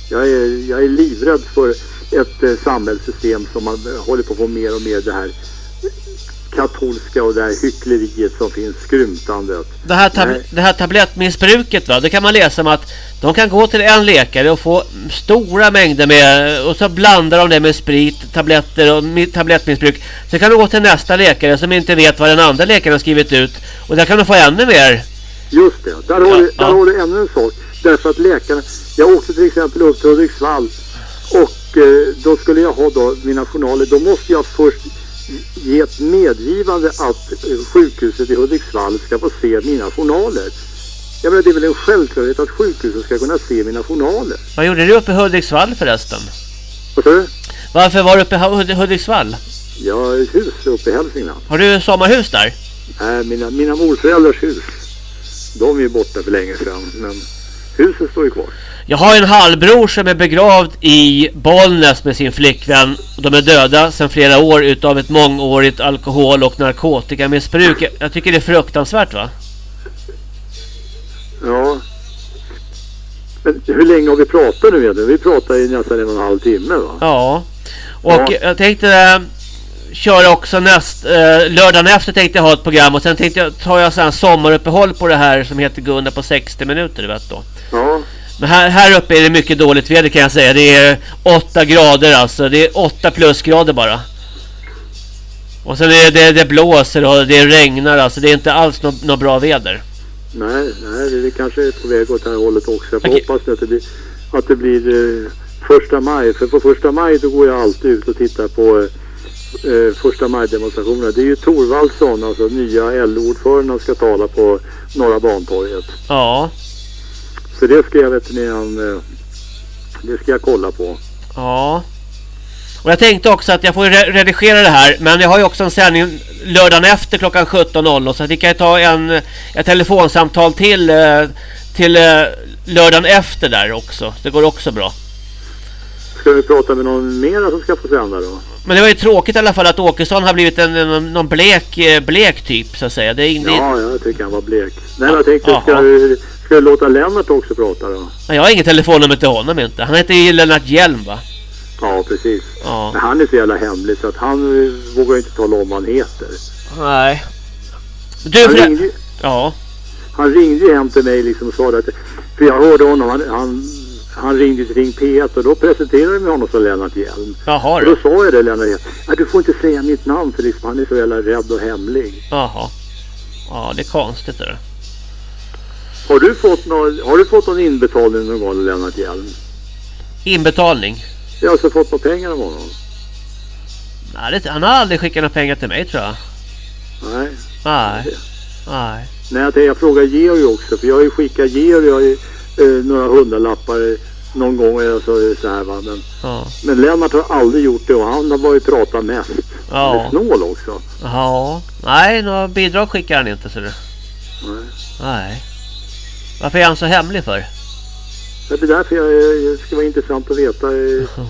Jag är, jag är livrädd för ett eh, samhällssystem som man håller på att få mer och mer det här katolska och det här hyckleriet som finns, skrymtandet. Det här, tab Nej. det här tablettmissbruket va, det kan man läsa om att de kan gå till en läkare och få stora mängder med och så blandar de det med sprit, tabletter och mi- tablettmissbruk. Så kan de gå till nästa läkare som inte vet vad den andra läkaren har skrivit ut och där kan de få ännu mer. Just det, där har, Ja, du, där ja. har du ännu en sak. Därför att läkarna, jag åkte till exempel upp till Hudiksvall och eh, då skulle jag ha då mina journaler. Då måste jag först ge ett medgivande att eh, sjukhuset i Hudiksvall ska få se mina journaler. Jag menar det är väl en självklarhet att sjukhuset ska kunna se mina journaler. Vad gjorde du uppe i Hudiksvall förresten? Vad sa du? Varför var du uppe i Hud- Hudiksvall? Jag har ett hus uppe i Hälsingland. Har du sommarhus där? Nej, mina, mina morföräldrars hus. De är ju borta för länge sedan. Men huset står ju kvar. Jag har en halvbror som är begravd i Bollnäs med sin flickvän. De är döda sedan flera år utav ett mångårigt alkohol- och narkotikamissbruk. Jag- tycker det är fruktansvärt va? Ja. Men hur länge har vi pratat nu egentligen? Vi pratar i nästan en och en halv timme va? Ja. Och Ja. jag tänkte eh, köra också näst, eh, lördagen efter tänkte jag ha ett program och sen tänkte jag ta jag sommaruppehåll på det här som heter Gunnar på 60 minuter du vet då. Ja. Men här, här uppe är det mycket dåligt väder kan jag säga. Det är 8 grader alltså. Det är 8 plusgrader bara. Och sen är det, det blåser och det regnar alltså. Det är inte alls något nå bra väder. Nej, nej, det kanske är på väg åt det här hållet också. Jag Okej. hoppas att det blir, att det blir eh, första maj. För på första maj då går jag alltid ut och tittar på eh, eh, första maj-demonstrationerna. Det är ju Torvaldsson, alltså nya LO-ordföranden, ska tala på Norra Bantorget. Ja. Så det ska jag, vet ni, eh, det ska jag kolla på. Ja. Och jag tänkte också att jag får re redigera det här. Men jag har ju också en sändning lördagen efter klockan 17.00. Så att vi kan ta en, ett telefonsamtal till, eh, till eh, lördagen efter där också. Det går också bra. Ska vi prata med någon mer som ska få sända då? Men det var ju tråkigt i alla fall att Åkesson har blivit en, en, någon blek, blek typ så att säga. Det är ja, jag tycker han var blek. Nej, jag tänkte, ska du, ska du låta Lennart också prata då? Jag har inget telefonnummer till honom inte. Han heter ju Lennart Hjelm va? Ja, precis. Ja. Men han är så jävla hemlig så att han eh, vågar inte tala om vad han heter. Nej. Du, han, ringde, ja. han ringde ju hem till mig liksom och sa att... För jag hörde honom, han, han han ringde till Ring P1 och då presenterade de honom som Lennart Hjelm. Jaha Och då sa jag det Lennart Hjelm. Du får inte säga mitt namn för liksom, han är så jävla rädd och hemlig. Jaha. Ja, det är konstigt det Har du fått någon, har du fått någon inbetalning någon gång Lennart Hjelm? Inbetalning? Jag har alltså fått några pengar av honom. Nej, det, han har aldrig skickat några pengar till mig tror jag. Nej. Nej. Nej. Nej, jag, jag frågar Georg också. För jag har ju skickat Georg har ju, eh, några hundralappar någon gång. Alltså, så här, va? Men, ja. men Lennart har aldrig gjort det och han har bara pratat mest. Ja. Han är snål också. Ja. Nej, några bidrag skickar han inte. Så det. Nej. Nej. Varför är han så hemlig för? Det är därför jag, det ska vara intressant att veta eh,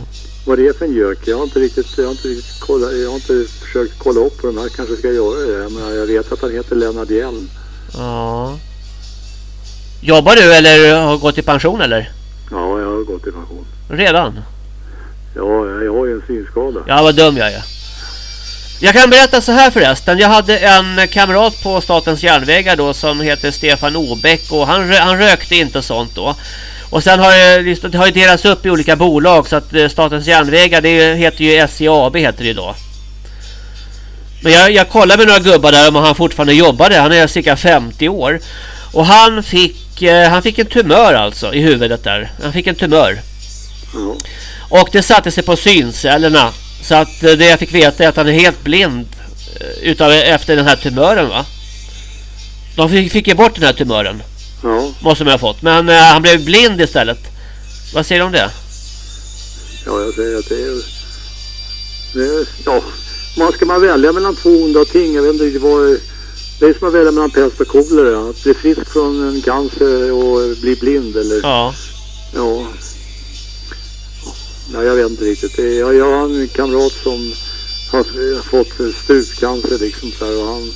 vad det är för en gök. Jag har inte riktigt, jag har inte riktigt kollat, jag har inte försökt kolla upp på den här. Kanske ska göra det. Men jag vet att han heter Lennart Hjelm. Ja. Jobbar du eller har gått i pension eller? Ja, jag har gått i pension. Redan? Ja, jag har ju en synskada. Ja, vad dum jag är. Jag kan berätta så här förresten. Jag hade en kamrat på Statens järnvägar då som heter Stefan Obäck och han, han rökte inte sånt då. Och sen har det, det har ju delats upp i olika bolag så att eh, Statens järnvägar det heter ju SJAB heter det då. Men jag, jag kollade med några gubbar där om han fortfarande jobbade. Han är cirka 50 år. Och han fick, eh, han fick en tumör alltså i huvudet där. Han fick en tumör. Och det satte sig på syncellerna. Så att eh, det jag fick veta är att han är helt blind eh, utav, efter den här tumören va. De fick, fick ju bort den här tumören. Ja. Måste man ha fått. Men uh, han blev blind istället. Vad säger du om det? Ja, jag säger att det är... Det är ja, man ska man välja mellan två onda ting. Jag vet inte riktigt vad... Det är som att välja mellan pest och kolera. Att bli frisk från en cancer och bli blind eller... Ja. Ja. Ja, jag vet inte riktigt. Jag, jag har en kamrat som har fått strupcancer liksom så här, och han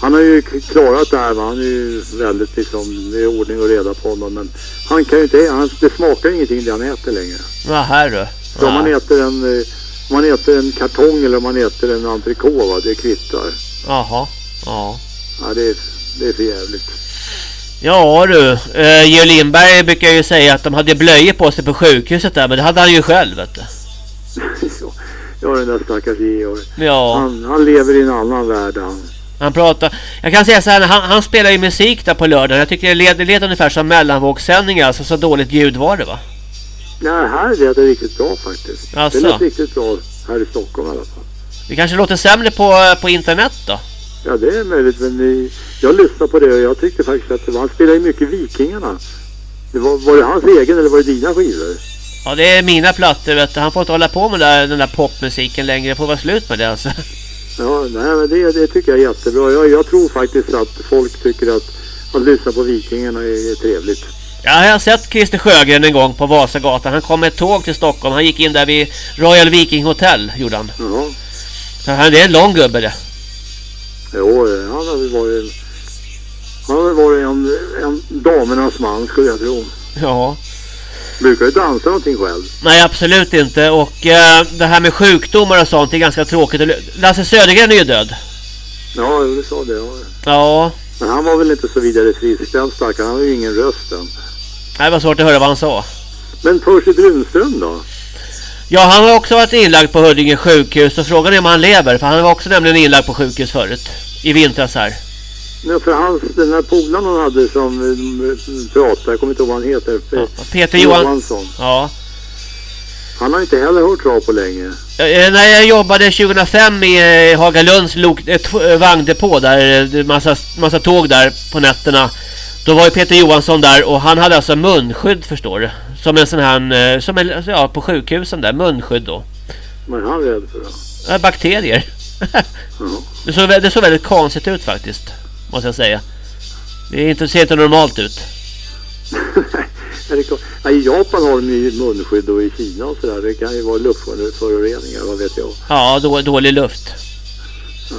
han har ju klarat det här va? Han är ju väldigt liksom, det är ordning och reda på honom. Men han kan ju inte, han, det smakar ingenting det han äter längre. Vad här du? Så om man äter en, eh, man äter en kartong eller om man äter en entrecote det kvittar. Jaha, ja. Ja, det är, det är för jävligt. Ja du, eh, Georg Lindberg brukar ju säga att de hade blöjor på sig på sjukhuset där, men det hade han ju själv vet du. ja, den där stackars Georg. Ja. Han, han lever i en annan värld han. Han pratar, jag kan säga så här, han, han spelar ju musik där på lördagen. Jag tycker det led, det led ungefär som mellanvågssändningar, alltså så dåligt ljud var det va? Nej, här lät det riktigt bra faktiskt. Alltså. Det lät riktigt bra här i Stockholm i alla fall. Det kanske låter sämre på, på internet då? Ja, det är möjligt, men jag lyssnade på det och jag tyckte faktiskt att det var, han spelar ju mycket Vikingarna. Det var, var det hans egen eller var det dina skivor? Ja, det är mina plattor vet du. Han får inte hålla på med där, den där popmusiken längre. Det får vara slut med det alltså. Ja, nej, men det, det tycker jag är jättebra. Jag, jag tror faktiskt att folk tycker att att lyssna på Vikingarna är, är trevligt. Ja, jag har sett Christer Sjögren en gång på Vasagatan. Han kom med ett tåg till Stockholm. Han gick in där vid Royal Viking Hotel, gjorde han. Jaha. det är en lång gubbe det. Jo, han har väl varit... Han har väl varit en, en damernas man, skulle jag tro. Ja. Brukar du dansa någonting själv? Nej, absolut inte. Och eh, det här med sjukdomar och sånt är ganska tråkigt. Lasse Södergren är ju död. Ja, du sa det. Ja. ja. Men han var väl inte så vidare frisk, den stackaren. Han har ju ingen röst än. Nej, det var svårt att höra vad han sa. Men Percy Brunström då? Ja, han har också varit inlagd på Huddinge sjukhus och frågan är om han lever. För han var också nämligen inlagd på sjukhus förut. I vintras här. Ja, för hans, den här polaren han hade som pratade, jag kommer inte ihåg vad han heter. Ja, Peter Johan... Johansson. Ja. Han har inte heller hört av på länge. Eh, när jag jobbade 2005 i eh, Hagalunds lok, eh, vagndepå där, eh, massa, massa tåg där på nätterna. Då var ju Peter Johansson där och han hade alltså munskydd förstår du. Som en sån här, som en, ja på sjukhusen där, munskydd då. Är han rädd för då? Bakterier. Ja. Det såg, det såg väldigt konstigt ut faktiskt. Måste jag säga. Det är inte, ser inte normalt ut. Ja, I Japan har de ju munskydd och i Kina och sådär. Det kan ju vara luftföroreningar, vad vet jag. Ja, då, dålig luft. Ja.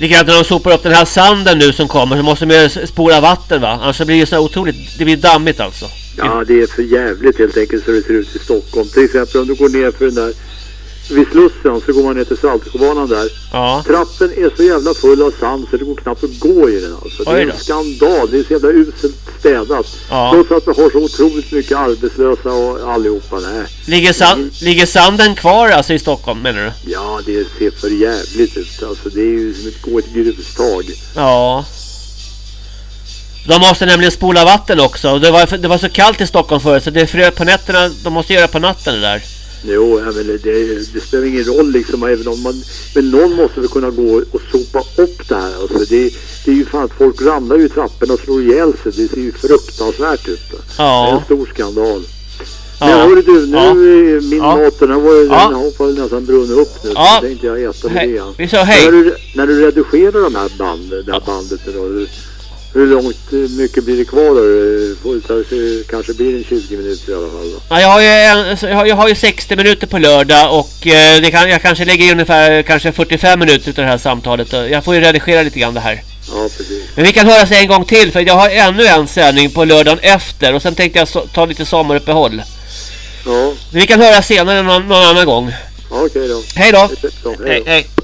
Likadant när de sopar upp den här sanden nu som kommer så måste de ju spola vatten va? Annars blir det så otroligt, det blir dammigt alltså. ja, det är för jävligt helt enkelt så det ser ut i Stockholm. Till exempel om du går ner för den där vid Slussen så går man ner till Saltsjöbanan där. Ja. Trappen är så jävla full av sand så det går knappt att gå i den alltså. Det är en skandal. Det är så jävla uselt städat. Ja. Trots att vi har så otroligt mycket arbetslösa och allihopa. Nej. Ligger, san, ligger sanden kvar alltså i Stockholm menar du? Ja, det ser för jävligt ut. Alltså det är ju som att gå ett grustag. Ja. De måste nämligen spola vatten också. Det var, det var så kallt i Stockholm förut så det frös på nätterna. De måste göra på natten det där. Jo, ja, men det, det spelar ingen roll liksom. Även om man, men någon måste väl kunna gå och sopa upp det här. Alltså det, det är ju fan att folk ramlar ju i trapporna och slår ihjäl sig. Det ser ju fruktansvärt ut. Det är Ja. en stor skandal. Ja. Men hörru du, nu Ja. min Ja. mat den varit, Ja. den nästan brunnit upp nu. Ja. Så tänkte jag äta med det. ja. Vi sa hej. När du, när du redigerar de här banden, det här bandet då, hur, långt eh, mycket blir det kvar då? Eh, kanske blir det 20 minuter i alla fall då. Ja, jag, har ju en, jag, har, ju 60 minuter på lördag och eh, det kan, jag kanske lägger i ungefär kanske 45 minuter av det här samtalet. Jag får ju redigera lite grann det här. Ja, precis. Men vi kan höras en gång till för jag har ännu en sändning på lördagen efter och sen tänkte jag ta lite sommaruppehåll. Ja, Men vi kan höras senare någon, någon annan gång. ja okej då. Hej då! Så, hej då. Hej, hej.